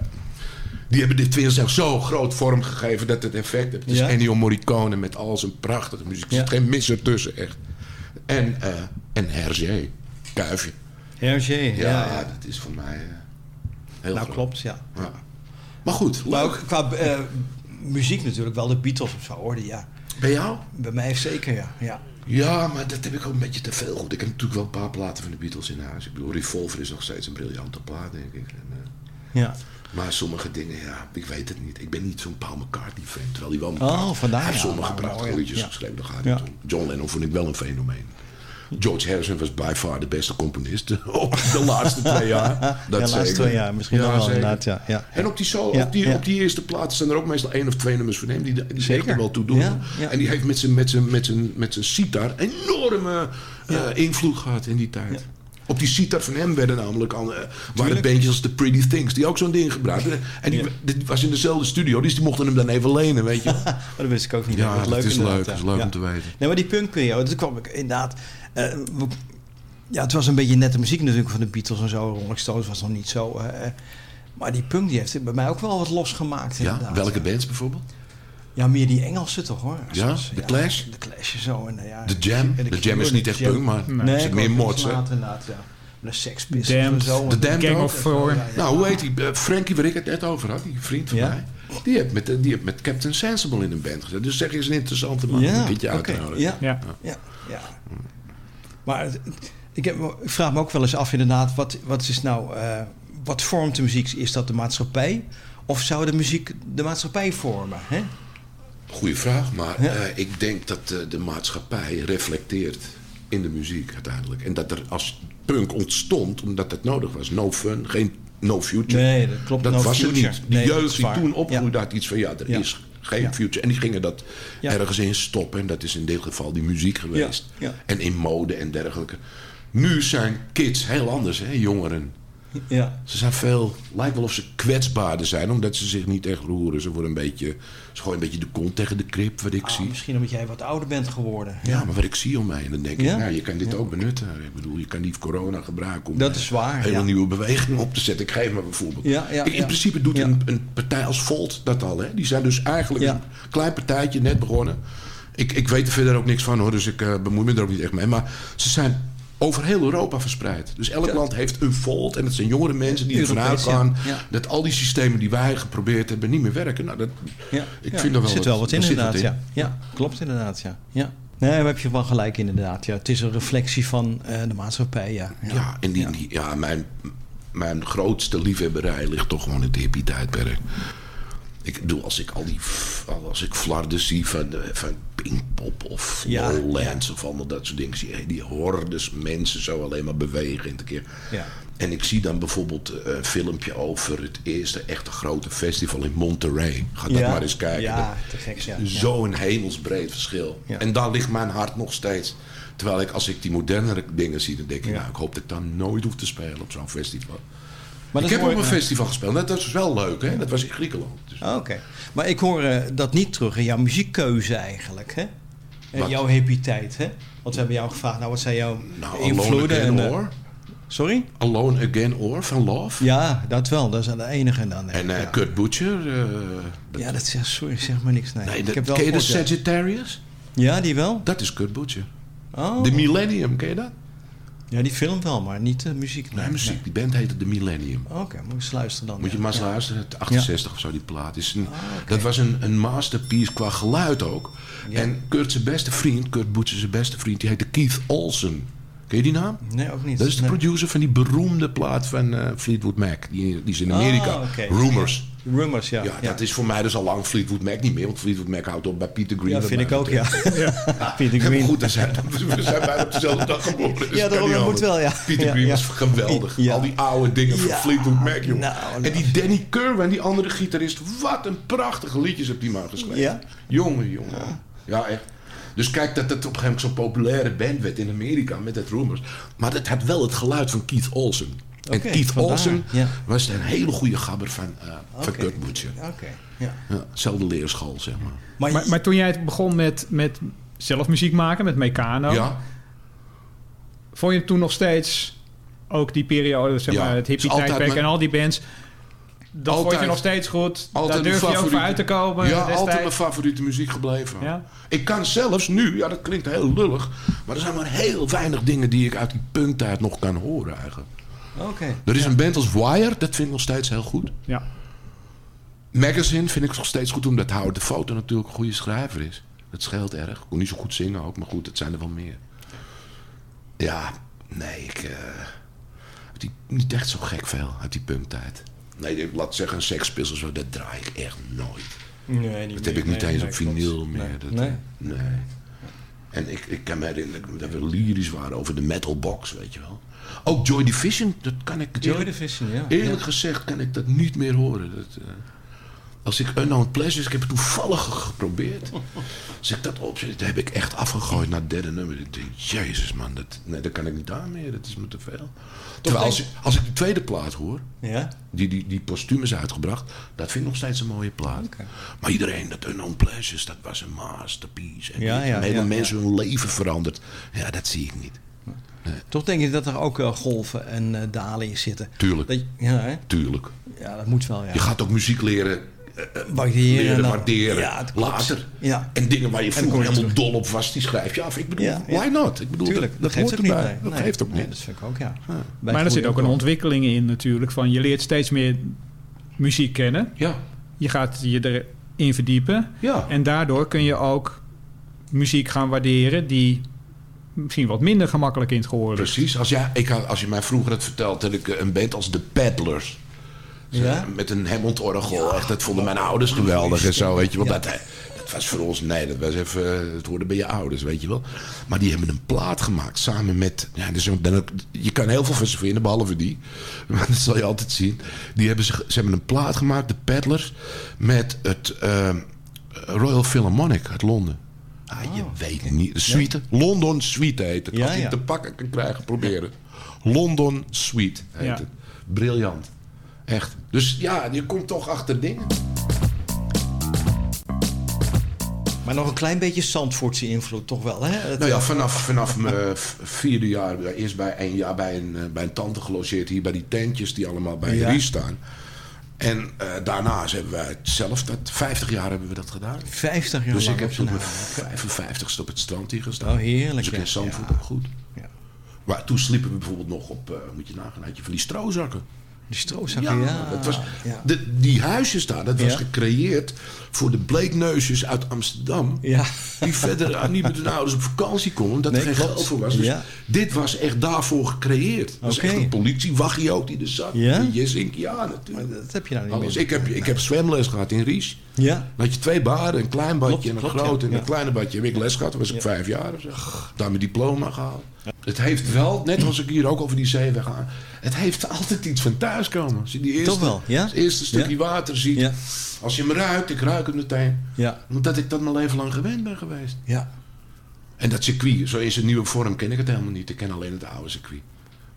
die hebben 20ste eeuw zo groot vorm gegeven dat het effect heeft. Dus Ja? Ennio Morricone met al zijn prachtige muziek. Er zit geen mis ertussen, echt. En, eh en Hergé, Kuifje. Hergé, ja, ja, dat is voor mij eh, heel nou, groot. klopt, ja. Ja. Maar goed, Maar ook qua eh, muziek natuurlijk wel de Beatles of zo, hoorde ja. Bij jou? Bij mij zeker, ja. ja. Ja, maar dat heb ik ook een beetje te veel goed. Ik heb natuurlijk wel een paar platen van de Beatles in huis. Ik bedoel, Revolver is nog steeds een briljante plaat, denk ik. En, Ja. Maar sommige dingen, ja, ik weet het niet. Ik ben niet zo'n Paul McCartney-fan. Terwijl hij wel een Oh, pracht- vandaar, Hij heeft ja. sommige Nou, prachtige mooi, liedjes ja. geschreven. Daar gaat het Ja. om. John Lennon vond ik wel een fenomeen. George Harrison was by far de beste componist op de laatste twee jaar. Dat de laatste twee jaar, misschien nog wel inderdaad, ja, ja. En op die, Ja, op, die, ja. op die eerste plaats zijn er ook meestal één of twee nummers van hem die, die Zeker. er wel toe doen. Ja, ja. En die heeft met zijn, met zijn, met zijn, met zijn sitar enorme eh, invloed gehad in die tijd. Op die sitar van hem werden namelijk al, eh, waren bandjes als The Pretty Things die ook zo'n ding gebruikten. En die, dit was in dezelfde studio, dus die mochten hem dan even lenen, weet je. Maar dat wist ik ook niet. Ja, dat is leuk. ja. Dat is leuk om te weten. Nee, maar die punkperiode, toen kwam ik inderdaad... eh, ja, het was een beetje nette muziek natuurlijk van de Beatles en zo. Rolling Stones was nog niet zo... eh, maar die punk die heeft bij mij ook wel wat losgemaakt Ja, inderdaad. welke bands bijvoorbeeld? Ja, meer die Engelse toch hoor. Ja, Zoals, The Clash? De Clash zo. En, eh, ja, The Jam? The Jam is niet de echt Jam. punk, maar nee, zit ik meer mods, inderdaad, ja. De Sex Pistols zo. De Damned Gang of Four. Ja, ja. Nou, hoe heet die? eh, Frankie, waar ik het net over had, die vriend van Ja? mij. Die heeft, met, eh, die heeft met Captain Sensible in een band gezet. Dus zeg is een interessante man. om een beetje uit oké, te nodigen. Ja, Ja. ja. ja, Maar het- ik, heb, ik vraag me ook wel eens af inderdaad, wat, wat is nou, eh, wat vormt de muziek? Is dat de maatschappij? Of zou de muziek de maatschappij vormen? Hè? Goeie vraag, maar Ja. eh, ik denk dat de maatschappij reflecteert in de muziek uiteindelijk. En dat er als punk ontstond, omdat het nodig was. No fun, geen no future. Nee, dat klopt, Dat no was future. het niet. Nee, dat jeugd die toen opgroeide Ja. had iets van, ja, er Ja. is geen future. En die gingen dat ergens in stoppen. En dat is in dit geval die muziek geweest. En in mode en dergelijke. Nu zijn kids heel anders, hè, jongeren. Ja. Ze zijn veel, lijkt wel of ze kwetsbaarder zijn, omdat ze zich niet echt roeren. Ze worden een beetje, ze gooien een beetje de kont tegen de krip, wat ik Ah, zie. misschien omdat jij wat ouder bent geworden. Ja, maar wat ik zie om mij, en dan denk ik, Ja? nou, je kan dit Ja. ook benutten. Ik bedoel, je kan die corona gebruiken om Dat eh, is waar, een hele nieuwe beweging op te zetten. Ik geef maar bijvoorbeeld. Ja, ja, Ik- in principe doet een, een partij als Volt dat al. Hè? Die zijn dus eigenlijk een klein partijtje, net begonnen. Ik, ik weet er verder ook niks van hoor, dus ik eh, bemoei me er ook niet echt mee. Maar ze zijn over heel Europa verspreid. Dus elk Ja. land heeft een Volt. En het zijn jongere mensen die ervan uitgaan ja. Ja. dat al die systemen die wij geprobeerd hebben niet meer werken. Nou, dat, Ja, ik vind er wel zit wel wat in er inderdaad. wat in. Ja. ja, klopt inderdaad. Ja. Ja. Nee, daar heb je wel gelijk inderdaad. Ja. Het is een reflectie van eh, de maatschappij. Ja. Ja, en die, die- ja, mijn, mijn grootste liefhebberij ligt toch gewoon in het hippie-tijdperk. Ik bedoel, als ik al die als ik flarden zie van, de- van Pinkpop of Ja, Lowlands of allemaal dat soort dingen. Je die hordes mensen zo alleen maar bewegen in een keer. Ja. En ik zie dan bijvoorbeeld eh, een filmpje over het eerste echte grote festival in Monterey. Ga dat maar eens kijken. ja, te gek. Ja. Zo'n hemelsbreed verschil. En daar ligt mijn hart nog steeds. Terwijl ik, als ik die modernere dingen zie, dan denk ik, Ja. nou, ik hoop dat ik dan nooit hoef te spelen op zo'n festival. Maar ik heb op een festival gespeeld. Dat was wel leuk, hè? Dat was in Griekenland. Dus Ah, Oké. Maar ik hoor eh, dat niet terug in jouw muziekkeuze eigenlijk. Hè? En jouw hippie tijd. Hè? Want we hebben jou gevraagd, nou wat zijn jouw nou, Alone invloeden? Again en, eh, Or. Sorry? Alone Again Or van Love. Ja, dat wel. Dat is de enige dan. En ja. Kurt Butcher. ja, dat zegt, sorry, zeg maar niks. Nee, nee, ik dat, heb wel ken je de. Sagittarius? Ja, die wel. Dat is Kurt Butcher. Oh. De Millennium, ken je dat? Ja, die film wel, maar niet de muziek. Nee, muziek. Die band heette de Millennium. Oké, moet je eens luisteren dan. Moet je maar eens Ja. luisteren. Het 68 of zo, die plaat. Is een, Dat was een, een masterpiece qua geluid ook. En Kurt zijn beste vriend, Kurt Butcher zijn beste vriend, die heette Keith Olsen. Ken je die naam? Nee, ook niet. Dat is de Nee. producer van die beroemde plaat van eh, Fleetwood Mac. Die, die is in Amerika. Ah. Rumors. Rumors, ja. Ja, dat is voor mij dus al lang Fleetwood Mac niet meer. Want Fleetwood Mac houdt op bij Peter Green. Ja, wat vind ik ook, ja. Peter Ja, maar Green. goed, dan zijn, we zijn bijna op dezelfde dag geboren. dus Ja, dat moet wel, ja. Peter Green was geweldig. Al die oude dingen van. Fleetwood Mac, joh. Nou, En die Danny Kerr en die andere gitarist. Wat een prachtige liedjes heb die man geschreven. Ja? Jongen, jongen. Ja, echt. Dus kijk dat het op een gegeven moment zo'n populaire band werd in Amerika met het Rumors. Maar dat had wel het geluid van Keith Olsen. En Keith vandaar, Olsen ja. was een hele goede gabber van, eh van. Kurt Butcher. Oké, ja. Ja, zelfde leerschool, zeg maar. Maar, maar, toen jij het begon met, met zelf muziek maken, met Meccano... Ja. vond je toen nog steeds ook die periode, zeg Ja, maar, het altijd hippie-tijdperk en al die bands... Dat vond je Altijd- nog steeds goed. Daar durf je ook voor uit te komen Ja, altijd destijds. mijn favoriete muziek gebleven. Ja? Ik kan zelfs nu, ja dat klinkt heel lullig... maar er zijn maar heel weinig dingen die ik uit die punktijd nog kan horen eigenlijk. Er is een band als Wire, dat vind ik nog steeds heel goed. Ja. Magazine vind ik nog steeds goed, omdat Howard de Foto natuurlijk een goede schrijver is. Dat scheelt erg. Ik kon niet zo goed zingen ook, maar goed, het zijn er wel meer. Ja, nee, ik... eh, die, niet echt zo gek veel uit die punktijd. Nee, ik- laat zeggen, een sekspils of zo, dat draai ik echt nooit. Nee, niet dat heb ik niet Nee, eens nee, op vinyl meer. Nee. Dat, Nee. nee. En ik, ik kan me herinneren dat we lyrisch waren over de metalbox, weet je wel. Ook Joy Division, dat kan ik... Joy eerlijk- Division, ja. Eerlijk Ja. gezegd kan ik dat niet meer horen. Dat, eh, als ik Unknown Pleasures, ik heb het toevallig geprobeerd. Als ik dat opzet, dat heb ik echt afgegooid naar het derde nummer. Ik denk, jezus man, dat, nee, dat kan ik niet aan meer. Dat is me te veel. Terwijl als, ik- als ik de tweede plaat hoor, Ja? die, die, die postuum is uitgebracht, dat vind ik nog steeds een mooie plaat. Maar iedereen, dat Unknown Pleasures, dat was een masterpiece. En Ja, hele mensen hun leven veranderd. Ja, dat zie ik niet. Toch denk je dat er ook eh, golven en eh, dalen in zitten? Tuurlijk. Dat ja, hè? Tuurlijk. ja, dat moet wel, ja. Je gaat ook muziek leren. eh, Waarderen leren dan- waarderen. Ja, later. Ja. En dingen waar je vroeger helemaal dol op was, die schrijf je af. Ik bedoel, Ja, ja. why not? Ik bedoel, Tuurlijk, dat, dat, geeft niet. erbij. nee. Dat geeft ook Nee, niet. dat vind ik ook, ja. Maar er zitten ook een ontwikkelingen in natuurlijk. Van je leert steeds meer muziek kennen. Ja. Je gaat je erin verdiepen. Ja. En daardoor kun je ook muziek gaan waarderen die misschien wat minder gemakkelijk in het gehoor. Precies. Als, jij, ik, had- als je mij vroeger had verteld dat ik eh, een band als de Paddlers... Ja? Met een Hammond-orgel. echt, Dat vonden mijn ouders geweldig en zo, weet je wel. Dat, eh, dat was voor ons, nee, dat was even, eh, het hoorde bij je ouders, weet je wel. Maar die hebben een plaat gemaakt samen met, ja, dus dan ook, je kan heel veel van ze vinden, behalve die. Maar dat zal je altijd zien. Die hebben ze, ze hebben een plaat gemaakt, de Paddlers, met het eh, Royal Philharmonic uit Londen. Ah, je weet het niet. De suite. London Suite heet het. Ja, Als je ja. het te pakken kan krijgen, proberen. London Suite heet Ja. het. Briljant. Echt. Dus ja, je komt toch achter dingen. Maar nog een klein beetje Zandvoortse invloed toch wel, hè? Het- Nou ja, vanaf, vanaf mijn vierde jaar, eh, eerst bij een jaar bij een, eh, bij een tante gelogeerd hier bij die tentjes die allemaal bij Ja. Ries staan. En eh, daarnaast hebben wij het zelf, dat, 50 jaar hebben we dat gedaan. 50 jaar Dus ik heb tot zijn mijn naam. 55ste op het strand hier gestaan. Oh, heerlijk, Dus ik ja. ken Zandvoort ook goed. Maar toen sliepen we bijvoorbeeld nog op, eh, moet je nagaan, had je van die strozakken. Die strozakken, ja. dat was, ja. de, die huisjes daar, dat was Ja. gecreëerd voor de bleekneusjes uit Amsterdam. Ja. Die verder niet met hun ouders op vakantie konden, omdat Nee, er geen klopt. geld voor was. Dus Ja. dit was echt daarvoor gecreëerd. Dat was echt een politiewachtie ook die er zat. Ja? Een Jessink, ja natuurlijk. Dat heb je nou niet Alles. meer. Ik heb, ik heb zwemles gehad in Ries. Ja. Dan had je twee baden, een klein badje Klopt, en een klopt, groot. ja. En een Ja. kleine badje heb ik les gehad. Toen was ik vijf jaar of zo. Daar mijn diploma gehaald. Het heeft wel, net als ik hier ook over die zeeweg ga, het heeft altijd iets van thuiskomen. Als je die eerste, Toch wel, ja? het eerste stukje Ja. water ziet. Ja. Als je hem ruikt, ik ruik hem meteen. Ja. Omdat ik dat mijn leven lang gewend ben geweest. Ja. En dat circuit, zo in zijn nieuwe vorm, ken ik het helemaal niet. Ik ken alleen het oude circuit.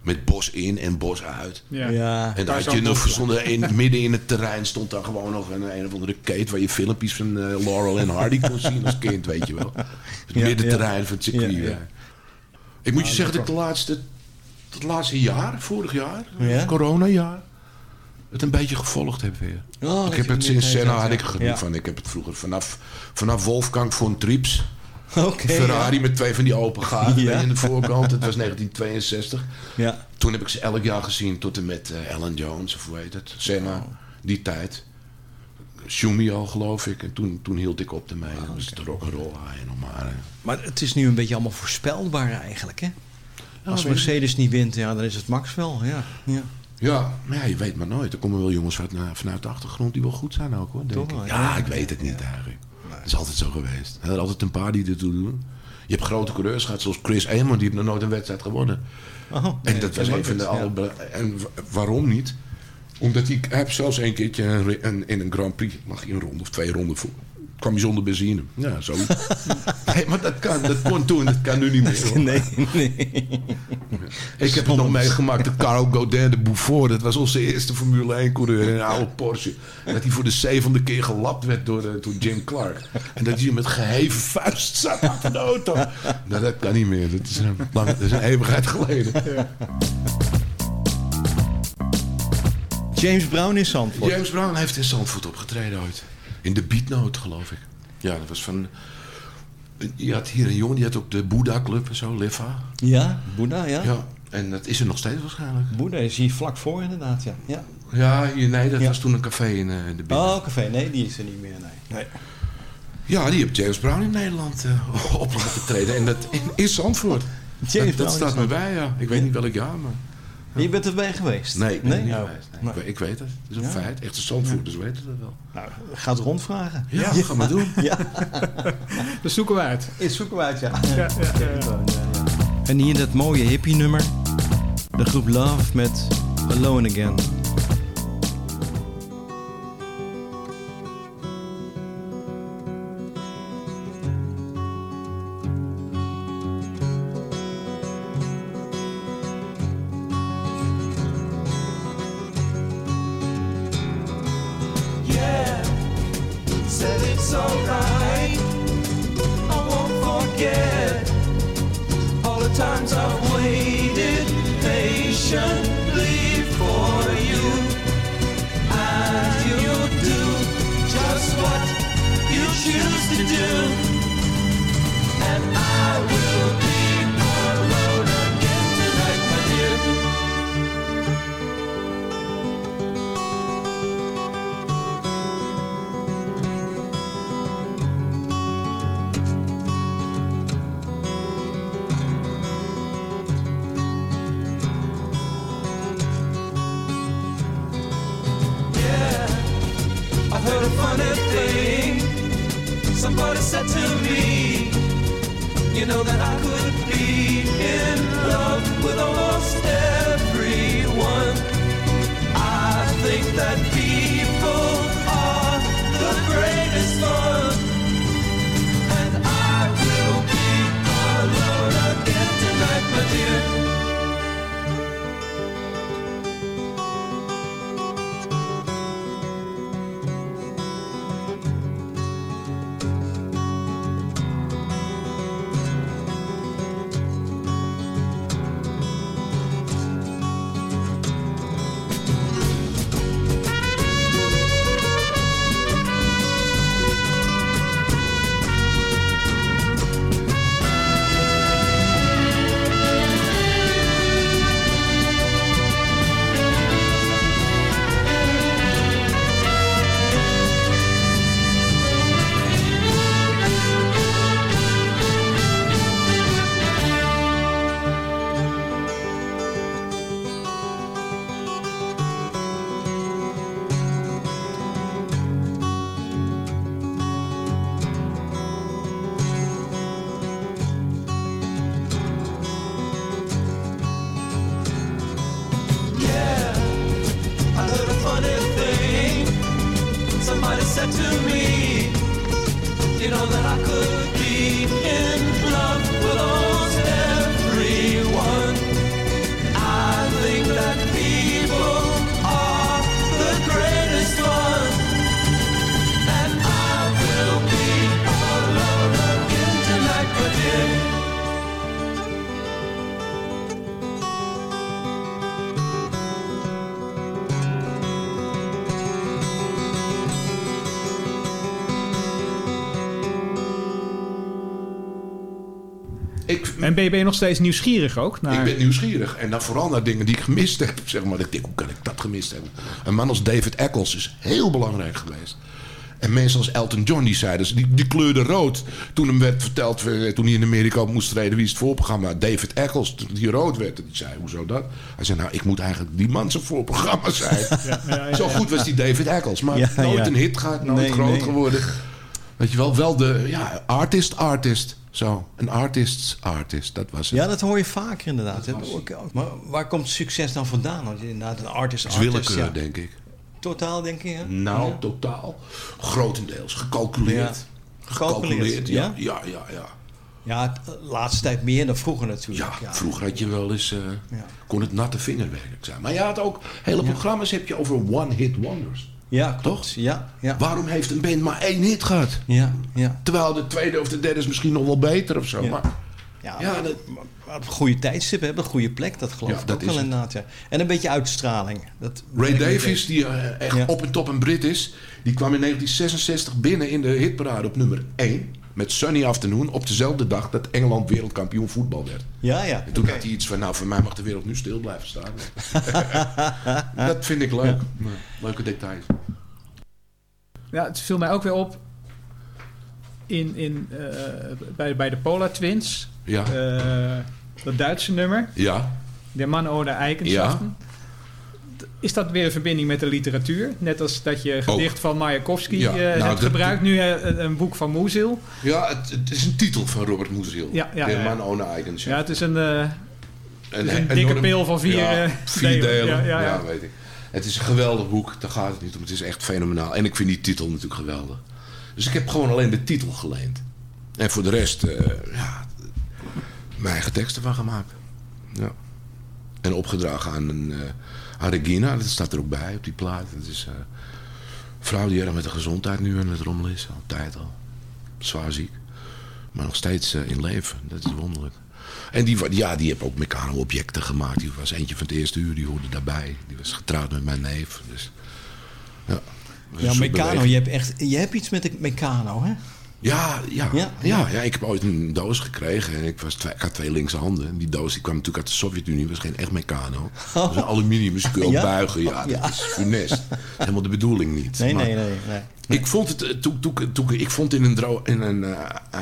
Met bos in en bos uit. Ja. Ja. En dan had je nog, stond er in, midden in het terrein stond daar gewoon nog een, een of andere kate waar je filmpjes van eh, Laurel en Hardy kon zien als kind, weet je wel. Het Ja, middenterrein ja. van het circuit. Ik moet je Ah, zeggen dat ik de laatste, het laatste jaar, vorig jaar, Ja? coronajaar, het een beetje gevolgd heb weer. Oh, ik heb het sinds Senna had ik genoeg Ja. van. Ik heb het vroeger vanaf, vanaf Wolfgang von Trips. Oké, Ferrari ja. met twee van die open gaten Ja. in de voorkant. Het was 1962. Ja. Toen heb ik ze elk jaar gezien tot en met eh, Alan Jones, of hoe heet het, Senna, die tijd. Schumi al, geloof ik. En toen, toen hield ik op ermee. Dan was het de rock'n'roll haaien nog maar. Maar het is nu een beetje allemaal voorspelbaar eigenlijk, hè? Als Mercedes niet wint, ja, dan is het Max wel. Ja. Ja. Ja, maar ja, je weet maar nooit. Er komen wel jongens vanuit, vanuit de achtergrond die wel goed zijn ook, hoor. Denk Toch ik. Ja, ja. ik weet het niet eigenlijk. Het is altijd zo geweest. Er zijn altijd een paar die ertoe doen. Je hebt grote coureurs gehad, zoals Chris Amon, die heeft nog nooit een wedstrijd gewonnen. Oh, en dat was de alle... En wa- waarom niet? Omdat. Hij heeft zelfs een keertje een, in een Grand Prix... Mag hij een ronde of twee ronden voor... kwam hij zonder benzine. Ja, zo. nee, maar dat kan. Dat kon toen. Dat kan nu niet meer. hoor. Nee, nee. Ik heb het nog meegemaakt. De Carl Godin de Beaufort. Dat was onze eerste Formule 1 coureur in een oude Porsche. Dat hij voor de zevende keer gelapt werd door, eh, door Jim Clark. En dat hij met geheven vuist zat achter de auto. Nou, dat kan niet meer. Dat is een, lange, dat is een eeuwigheid geleden. James Brown in Zandvoort. James Brown heeft in Zandvoort opgetreden ooit. In de Beatnote, geloof ik. Ja, dat was van... Je had hier een jongen, die had ook de Boeddha Club en zo, Liva. Ja, Boeddha, ja. Ja, en dat is er nog steeds waarschijnlijk. Boeddha is hier vlak voor inderdaad, ja. Ja, Ja, hier, nee, dat Ja. was toen een café in eh, de Beatnote. oh, café. Nee, die is er niet meer, nee. nee. Ja, die heeft James Brown in Nederland eh, op laten treden. En dat in, in Zandvoort. James dat, dat staat me bij, ja. Ik weet niet welk jaar, maar... Je bent erbij geweest? Nee, ik ben er niet Oh. geweest. Nee, Nee. Ik, weet- ik weet het. Het is een Ja. feit. Echte Zandvoorters weten dat wel. Nou, ga het rondvragen. Ja, ga maar doen. Ja. Dat zoeken we uit. Dat zoeken we uit, ja. Ja, ja, ja. En hier dat mooie hippie nummer. De groep Love met Alone Again. Ben je, ben je nog steeds nieuwsgierig ook? Naar... Ik ben nieuwsgierig. En dan vooral naar dingen die ik gemist heb. Zeg maar. Ik denk, hoe kan ik dat gemist hebben? Een man als David Eccles is heel belangrijk geweest. En mensen als Elton John, die zeiden, die, die kleurde rood. Toen hem werd verteld, eh, toen hij in Amerika op moest treden, wie is het voorprogramma? David Eccles, toen die rood werd. En die zei, hoezo dat? Hij zei, nou, ik moet eigenlijk die man zijn voorprogramma zijn. Ja, ja, ja, Zo ja. goed was die David Eccles. Maar Ja, nooit ja. een hit gehad, nooit Nee, groot nee. geworden. Weet je wel, wel de ja, artist, artist. Zo, een artist's artist, dat was het. Ja, dat hoor je vaker inderdaad. Ook-. Maar waar komt succes dan vandaan? Want je inderdaad een artist, Dat is artist, willekeur, ja. denk ik. Totaal, denk je? hè? Nou, Ja. totaal. Grotendeels. Gecalculeerd. Ja. Gecalculeerd, ja. ja? Ja, ja, ja. Laatste tijd meer dan vroeger natuurlijk. Ja, vroeger had je wel eens... eh, kon het natte vingerwerk zijn. Maar je had ook... Hele programma's heb je over one-hit wonders. Ja, Toch? Ja, ja. Waarom heeft een band maar één hit gehad? Ja, ja. Terwijl de tweede of de derde is misschien nog wel beter of zo. Ja. Maar Ja, dat- op een goede tijdstip hebben, een goede plek, dat geloof Ja, ik dat ook is wel inderdaad. Ja. En een beetje uitstraling. Dat Ray eens. die eh, echt Ja. op en top een Brit is... die kwam in 1966 binnen in de hitparade op nummer 1... met Sunny Afternoon op dezelfde dag dat Engeland wereldkampioen voetbal werd. Ja, ja. En toen had hij iets van, nou, voor mij mag de wereld nu stil blijven staan. dat vind ik leuk. Ja. Leuke details. Ja, het viel mij ook weer op in, in, eh, bij, bij de Polar Twins. Ja. Eh, dat Duitse nummer. Ja. Der Mann ohne Eigenschaften. Is dat weer een verbinding met de literatuur? Net als dat je gedicht van Mayakovsky Ja, nou, hebt gebruikt. Nu eh, een, boek van Moezil. Ja, het, het is een titel van Robert Musil. Ja, ja, De ja. man ohne Eigenschap. Ja, het is een, eh, het is een enorm- dikke pil van vier, ja, vier delen. delen. Ja, Ja, ja, ja. weet ik. Het is een geweldig boek, daar gaat het niet om. Het is echt fenomenaal. En ik vind die titel natuurlijk geweldig. Dus ik heb gewoon alleen de titel geleend. En voor de rest, ja, mijn eigen teksten van gemaakt. Ja. En opgedragen aan, een, Regina, dat staat er ook bij op die plaat. Het is eh, een vrouw die erg met de gezondheid nu aan het rommelen is, al tijd al. Zwaar ziek. Maar nog steeds eh, in leven, dat is wonderlijk. En die, ja, die heeft ook mecano-objecten gemaakt. Die was eentje van het eerste uur, die hoorde daarbij. Die was getrouwd met mijn neef. Dus, ja, Ja, je hebt, echt, je hebt iets met de Meccano, hè? Ja, ja, Ja. ja. Ja, ik heb ooit een doos gekregen. En ik, was twee, ik had twee linkse handen. En die doos die kwam natuurlijk uit de Sovjet-Unie. was geen echt mecano. Dat was een aluminium. Dus je kun je ook Ja? buigen. Ja, dat is funest. Helemaal de bedoeling niet. Nee, Maar nee, nee. nee. Ik vond het, eh, toen, toen, toen, ik vond in een, dro- in een eh,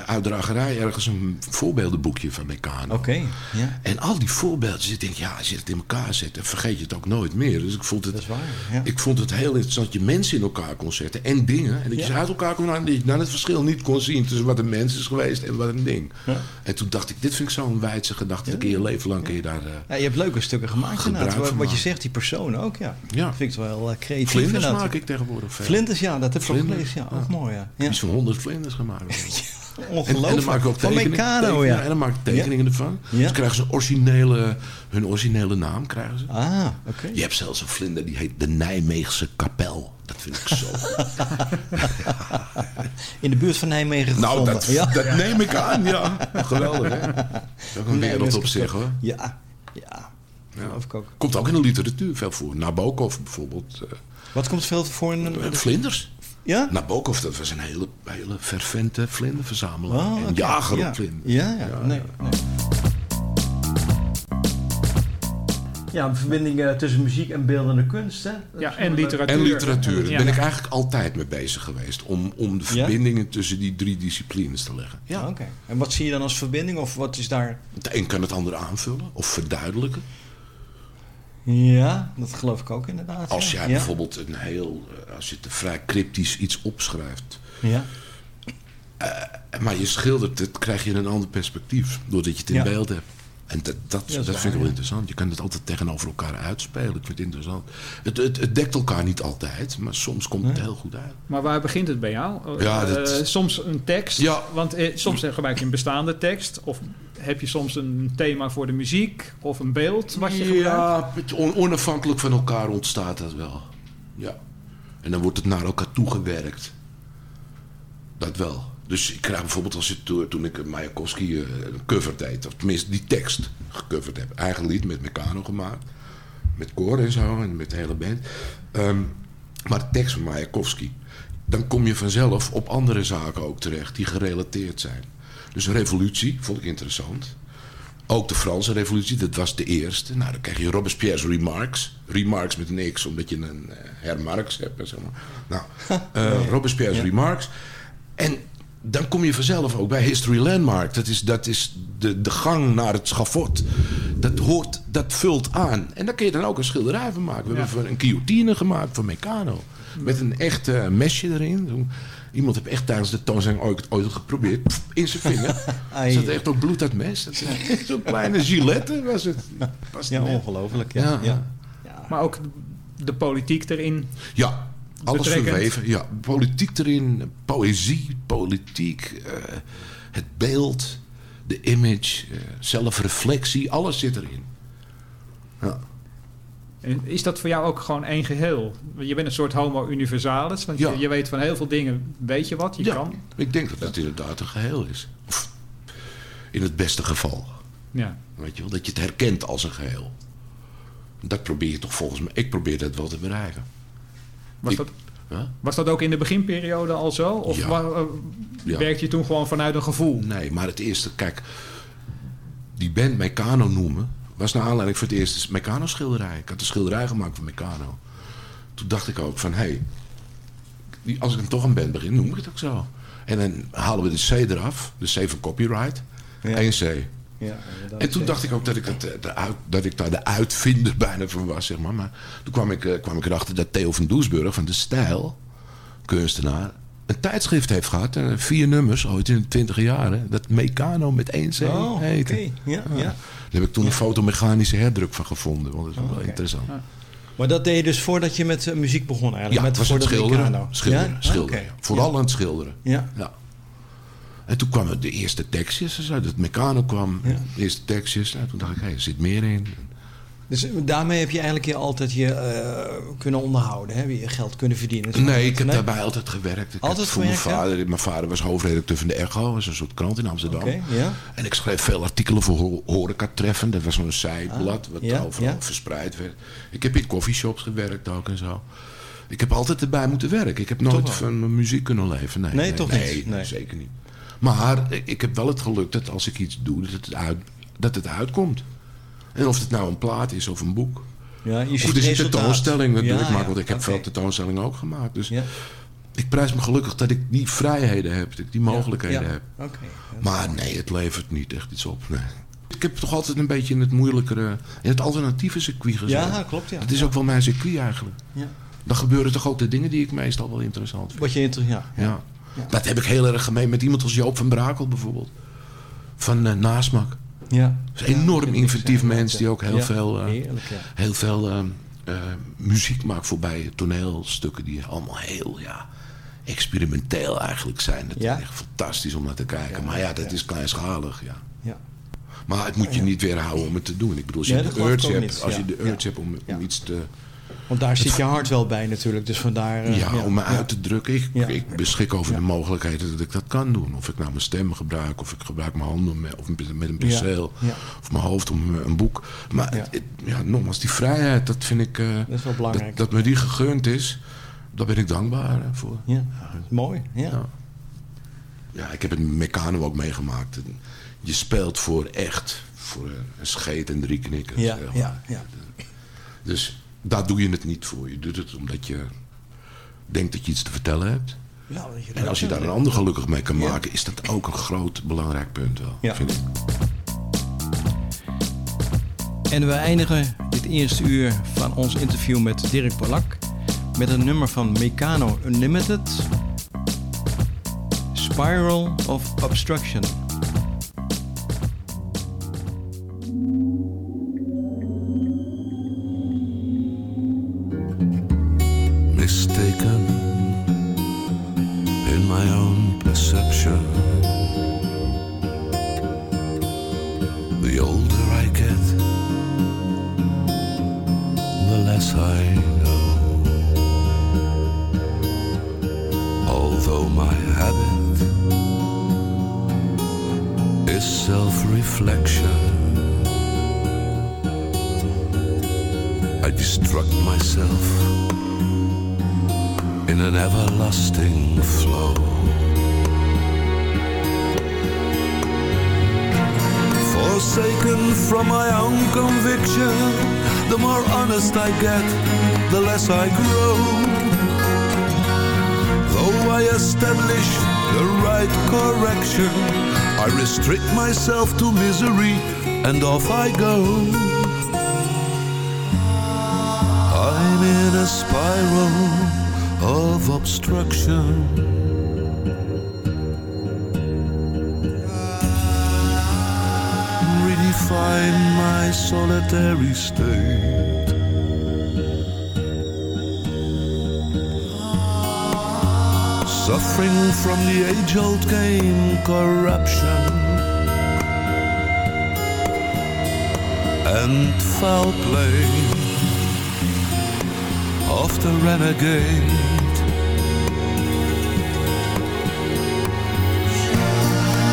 uitdragerij ergens een voorbeeldenboekje van Meccano. Oké, ja. En al die voorbeeldjes, ik denk, ja, als je het in elkaar zet, dan vergeet je het ook nooit meer. Dus ik vond het, ja. ik vond het heel interessant dat je mensen in elkaar kon zetten en dingen. En dat je ze uit elkaar kon halen en dat je dan het verschil niet kon zien tussen wat een mens is geweest en wat een ding. Ja. En toen dacht ik, dit vind ik zo'n wijdse gedachte. Dat kun je leven lang kun je daar... eh, Ja, je hebt leuke stukken gemaakt inderdaad. Wat, je zegt, die persoon ook, ja. Ja. Dat vind ik wel uh, creatief Vlinders inderdaad. maak ik tegenwoordig veel. Vlinders, ja, dat heb ik Vlinders. Ja, ook ja. mooi, ja. ja. Iets van honderd vlinders gemaakt. Ongelooflijk. En, en dan maak ik ook Van tekeningen. Meccano, tekeningen, ja. En dan maak ik tekeningen ervan. Ja. Dus krijgen ze originele, hun originele naam. Krijgen ze. Ah, oké. Je hebt zelfs een vlinder die heet de Nijmeegse kapel. Dat vind ik zo. In de buurt van Nijmegen nou, dat, ja. dat neem ik aan, ja. Geweldig, hè? Dat is ook een wereld op zich, hoor. Ja, ja. Ook. Komt ook in de literatuur veel voor. Nabokov bijvoorbeeld. eh, Wat komt veel voor in een... eh, vlinders. Ja? Nabokov, dat was een hele, hele fervente vlinderverzamelaar. Oh, en jager ja. op vlinders. Ja, ja. nee, nee. Ja, een verbinding eh, tussen muziek en beeldende kunst, hè? Dat Ja, en literatuur. En literatuur. Daar Ja. ben ik eigenlijk altijd mee bezig geweest. Om, om de Ja? verbindingen tussen die drie disciplines te leggen. Ja, oké. En wat zie je dan als verbinding? Of wat is daar... Het een kan het ander aanvullen of verduidelijken. Ja, dat geloof ik ook inderdaad. Als jij ja. bijvoorbeeld een heel, eh, als je te vrij cryptisch iets opschrijft. Ja. eh, maar je schildert het, krijg je een ander perspectief. Doordat je het in Ja. beeld hebt. En dat, dat, Ja, dat is dat waar, vind ik wel interessant. Je kan het altijd tegenover elkaar uitspelen. Ik vind het interessant. Het, het, het dekt elkaar niet altijd, maar soms komt het heel goed uit. Maar waar begint het bij jou? Ja, Eh, dat- soms een tekst. Ja. Want eh, soms gebruik je een bestaande tekst. Of heb je soms een thema voor de muziek. Of een beeld wat je gebruikt. Ja, on- onafhankelijk van elkaar ontstaat dat wel. Ja. En dan wordt het naar elkaar toegewerkt. Dat wel. Dus ik krijg bijvoorbeeld als je to- toen ik Mayakovsky eh, een cover deed, of tenminste die tekst gecoverd heb. Eigen lied met Meccano gemaakt. Met koor en zo en met de hele band. Ehm, maar de tekst van Mayakovsky. Dan kom je vanzelf op andere zaken ook terecht die gerelateerd zijn. Dus revolutie vond ik interessant. Ook de Franse revolutie, dat was de eerste. Nou, dan krijg je Robespierre's Remarks. Remarks met X, omdat je een eh, Herr Marx hebt. Zeg maar. Nou, eh, Robespierre's Remarks. En dan kom je vanzelf ook bij History Landmark. Dat is, dat is de, de gang naar het schafot. Dat, hoort, dat vult aan. En daar kun je dan ook een schilderij van maken. We hebben een guillotine gemaakt van Meccano. Met een echt mesje erin. Iemand heeft echt tijdens de toonzang ooit, ooit geprobeerd. pff, in zijn vinger. Er zat echt ook bloed uit het mes. Dat is Zo'n kleine gilette was het. Past Ja, ongelooflijk. Ja. Ja. Ja. Maar ook de politiek erin. Ja, alles verweven. Ja, politiek erin, poëzie, politiek, eh, het beeld, de image, eh, zelfreflectie, alles zit erin. Ja. En Is dat voor jou ook gewoon één geheel? Je bent een soort homo universalis. Want Ja. je, je weet van heel veel dingen, weet je wat, je Ja, kan. ik denk dat het inderdaad een geheel is. In het beste geval. Ja. Weet je wel, dat je het herkent als een geheel. Dat probeer je toch volgens mij. Ik probeer dat wel te bereiken. Was, Ik- dat, Ja? was dat ook in de beginperiode al zo? Of Ja. wa- eh, Ja. werkte je toen gewoon vanuit een gevoel? Nee, maar het eerste, kijk, die band Meccano noemen, was naar aanleiding voor het eerste Meccano schilderij. Ik had een schilderij gemaakt van Meccano. Toen dacht ik ook van, hé, hey, als ik dan toch een band begin, noem ik het ook zo. En dan halen we de C eraf, de C van copyright, Ja. één C. Ja, En toen dacht ik ook dat ik, het, eh, de uit, dat ik daar de uitvinder bijna van was, zeg maar. Maar toen kwam ik, eh, kwam ik erachter dat Theo van Doesburg van De Stijl, kunstenaar, een tijdschrift heeft gehad. eh, vier nummers, ooit in de twintig jaren. Dat Meccano met één C Oh, heette. Ja, ja. Daar heb ik toen een fotomechanische herdruk van gevonden. Want dat is wel oké. interessant. Maar dat deed je dus voordat je met muziek begon eigenlijk? Ja, met het was het schilderen. Meccano. Schilderen, Ja? schilderen. Oké. Vooral Ja. aan het schilderen. Ja. En toen kwamen de eerste tekstjes. Dus uit het Meccano kwam, de eerste tekstjes. En toen dacht ik, hé, er zit meer in. Dus daarmee heb je eigenlijk je altijd je eh, kunnen onderhouden, hè? je geld kunnen verdienen. Zo. Nee, ik heb daarbij altijd gewerkt. Ik Altijd voor mijn ja? vader. Mijn vader was hoofdredacteur van de Echo, dat is een soort krant in Amsterdam. Oké, ja. En ik schreef veel artikelen voor Ho- Horeca Treffen. Dat was zo'n zijblad Ah, wat ja, overal verspreid werd. Ik heb in coffeeshops gewerkt ook en zo. Ik heb altijd erbij moeten werken. Ik heb nooit van mijn muziek kunnen leven. Nee, Nee, toch nee, niet? Nee. zeker niet. Maar ik- heb wel het geluk dat als ik iets doe, dat het, uit, dat het uitkomt. En of het nou een plaat is of een boek. Ja, je of ziet is een tentoonstelling, dat Ja, ja, want ik heb veel tentoonstellingen ook gemaakt. Dus ik prijs me gelukkig dat ik die vrijheden heb, dat ik die mogelijkheden ja. heb. Maar nee, het levert niet echt iets op. Nee. Ik heb toch altijd een beetje in het moeilijkere, in het alternatieve circuit gezeten. Ja, klopt, ja. Dat is ook wel mijn circuit eigenlijk. Ja. Dan gebeuren toch ook de dingen die ik meestal wel interessant vind. Wat je inter ja. Ja. Dat heb ik heel erg gemeen met iemand als Joop van Brakel bijvoorbeeld. Van eh, Nasmak. Ja. Dat is een enorm inventief mens die ook heel veel, eh, heel veel eh, eh, muziek maakt voorbij toneelstukken die allemaal heel ja, experimenteel eigenlijk zijn. Dat is echt fantastisch om naar te kijken. maar ja, dat is kleinschalig. Ja. Ja. Maar het moet je niet weerhouden om het te doen. Ik bedoel, als je de urge hebt, als je de urge hebt om, om iets te... Want daar zit je hart wel bij natuurlijk, dus vandaar... eh, ja, om me uit te drukken. Ik, Ja. ik beschik over de mogelijkheden dat ik dat kan doen. Of ik nou mijn stem gebruik, of ik gebruik mijn handen met, of met met een penseel. Of mijn hoofd om een boek. Maar het- ja, nogmaals, die vrijheid, dat vind ik... eh, Dat is wel belangrijk. Dat, dat me die gegund is, daar ben ik dankbaar voor. Ja, mooi. Ja. Ja. Ik heb het Meccano ook meegemaakt. Je speelt voor echt, voor een scheet en drie knikken. Ja, ja, ja. Dus daar doe je het niet voor. Je doet het omdat je denkt dat je iets te vertellen hebt. Ja, je En als je daar een ander gelukkig mee kan maken, is dat ook een groot belangrijk punt wel. Ja. Vind ik. En we eindigen dit eerste uur van ons interview met Dirk Polak met een nummer van Meccano Unlimited, Spiral of Obstruction. Is self reflection. I destruct myself in an everlasting flow. Forsaken from my own conviction, the more honest I get, the less I grow. Though I establish the right correction, I restrict myself to misery and off I go. I'm in a spiral of obstruction. Redefine my solitary state. Suffering from the age old game corruption and foul play of the renegade.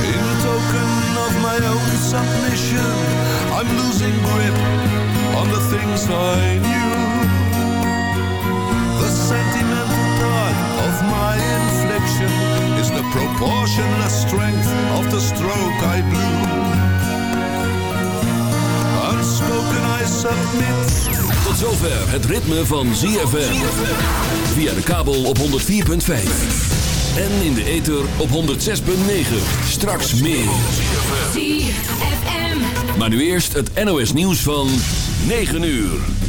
In token of my own submission, I'm losing grip on the things I knew. The sentimental part of my proportionless strength of the stroke I blew. Unspoken I submit. Tot zover het ritme van ZFM. Via de kabel op 104.5. En in de ether op 106.9. Straks meer. ZFM. Maar nu eerst het NOS nieuws van 9 uur.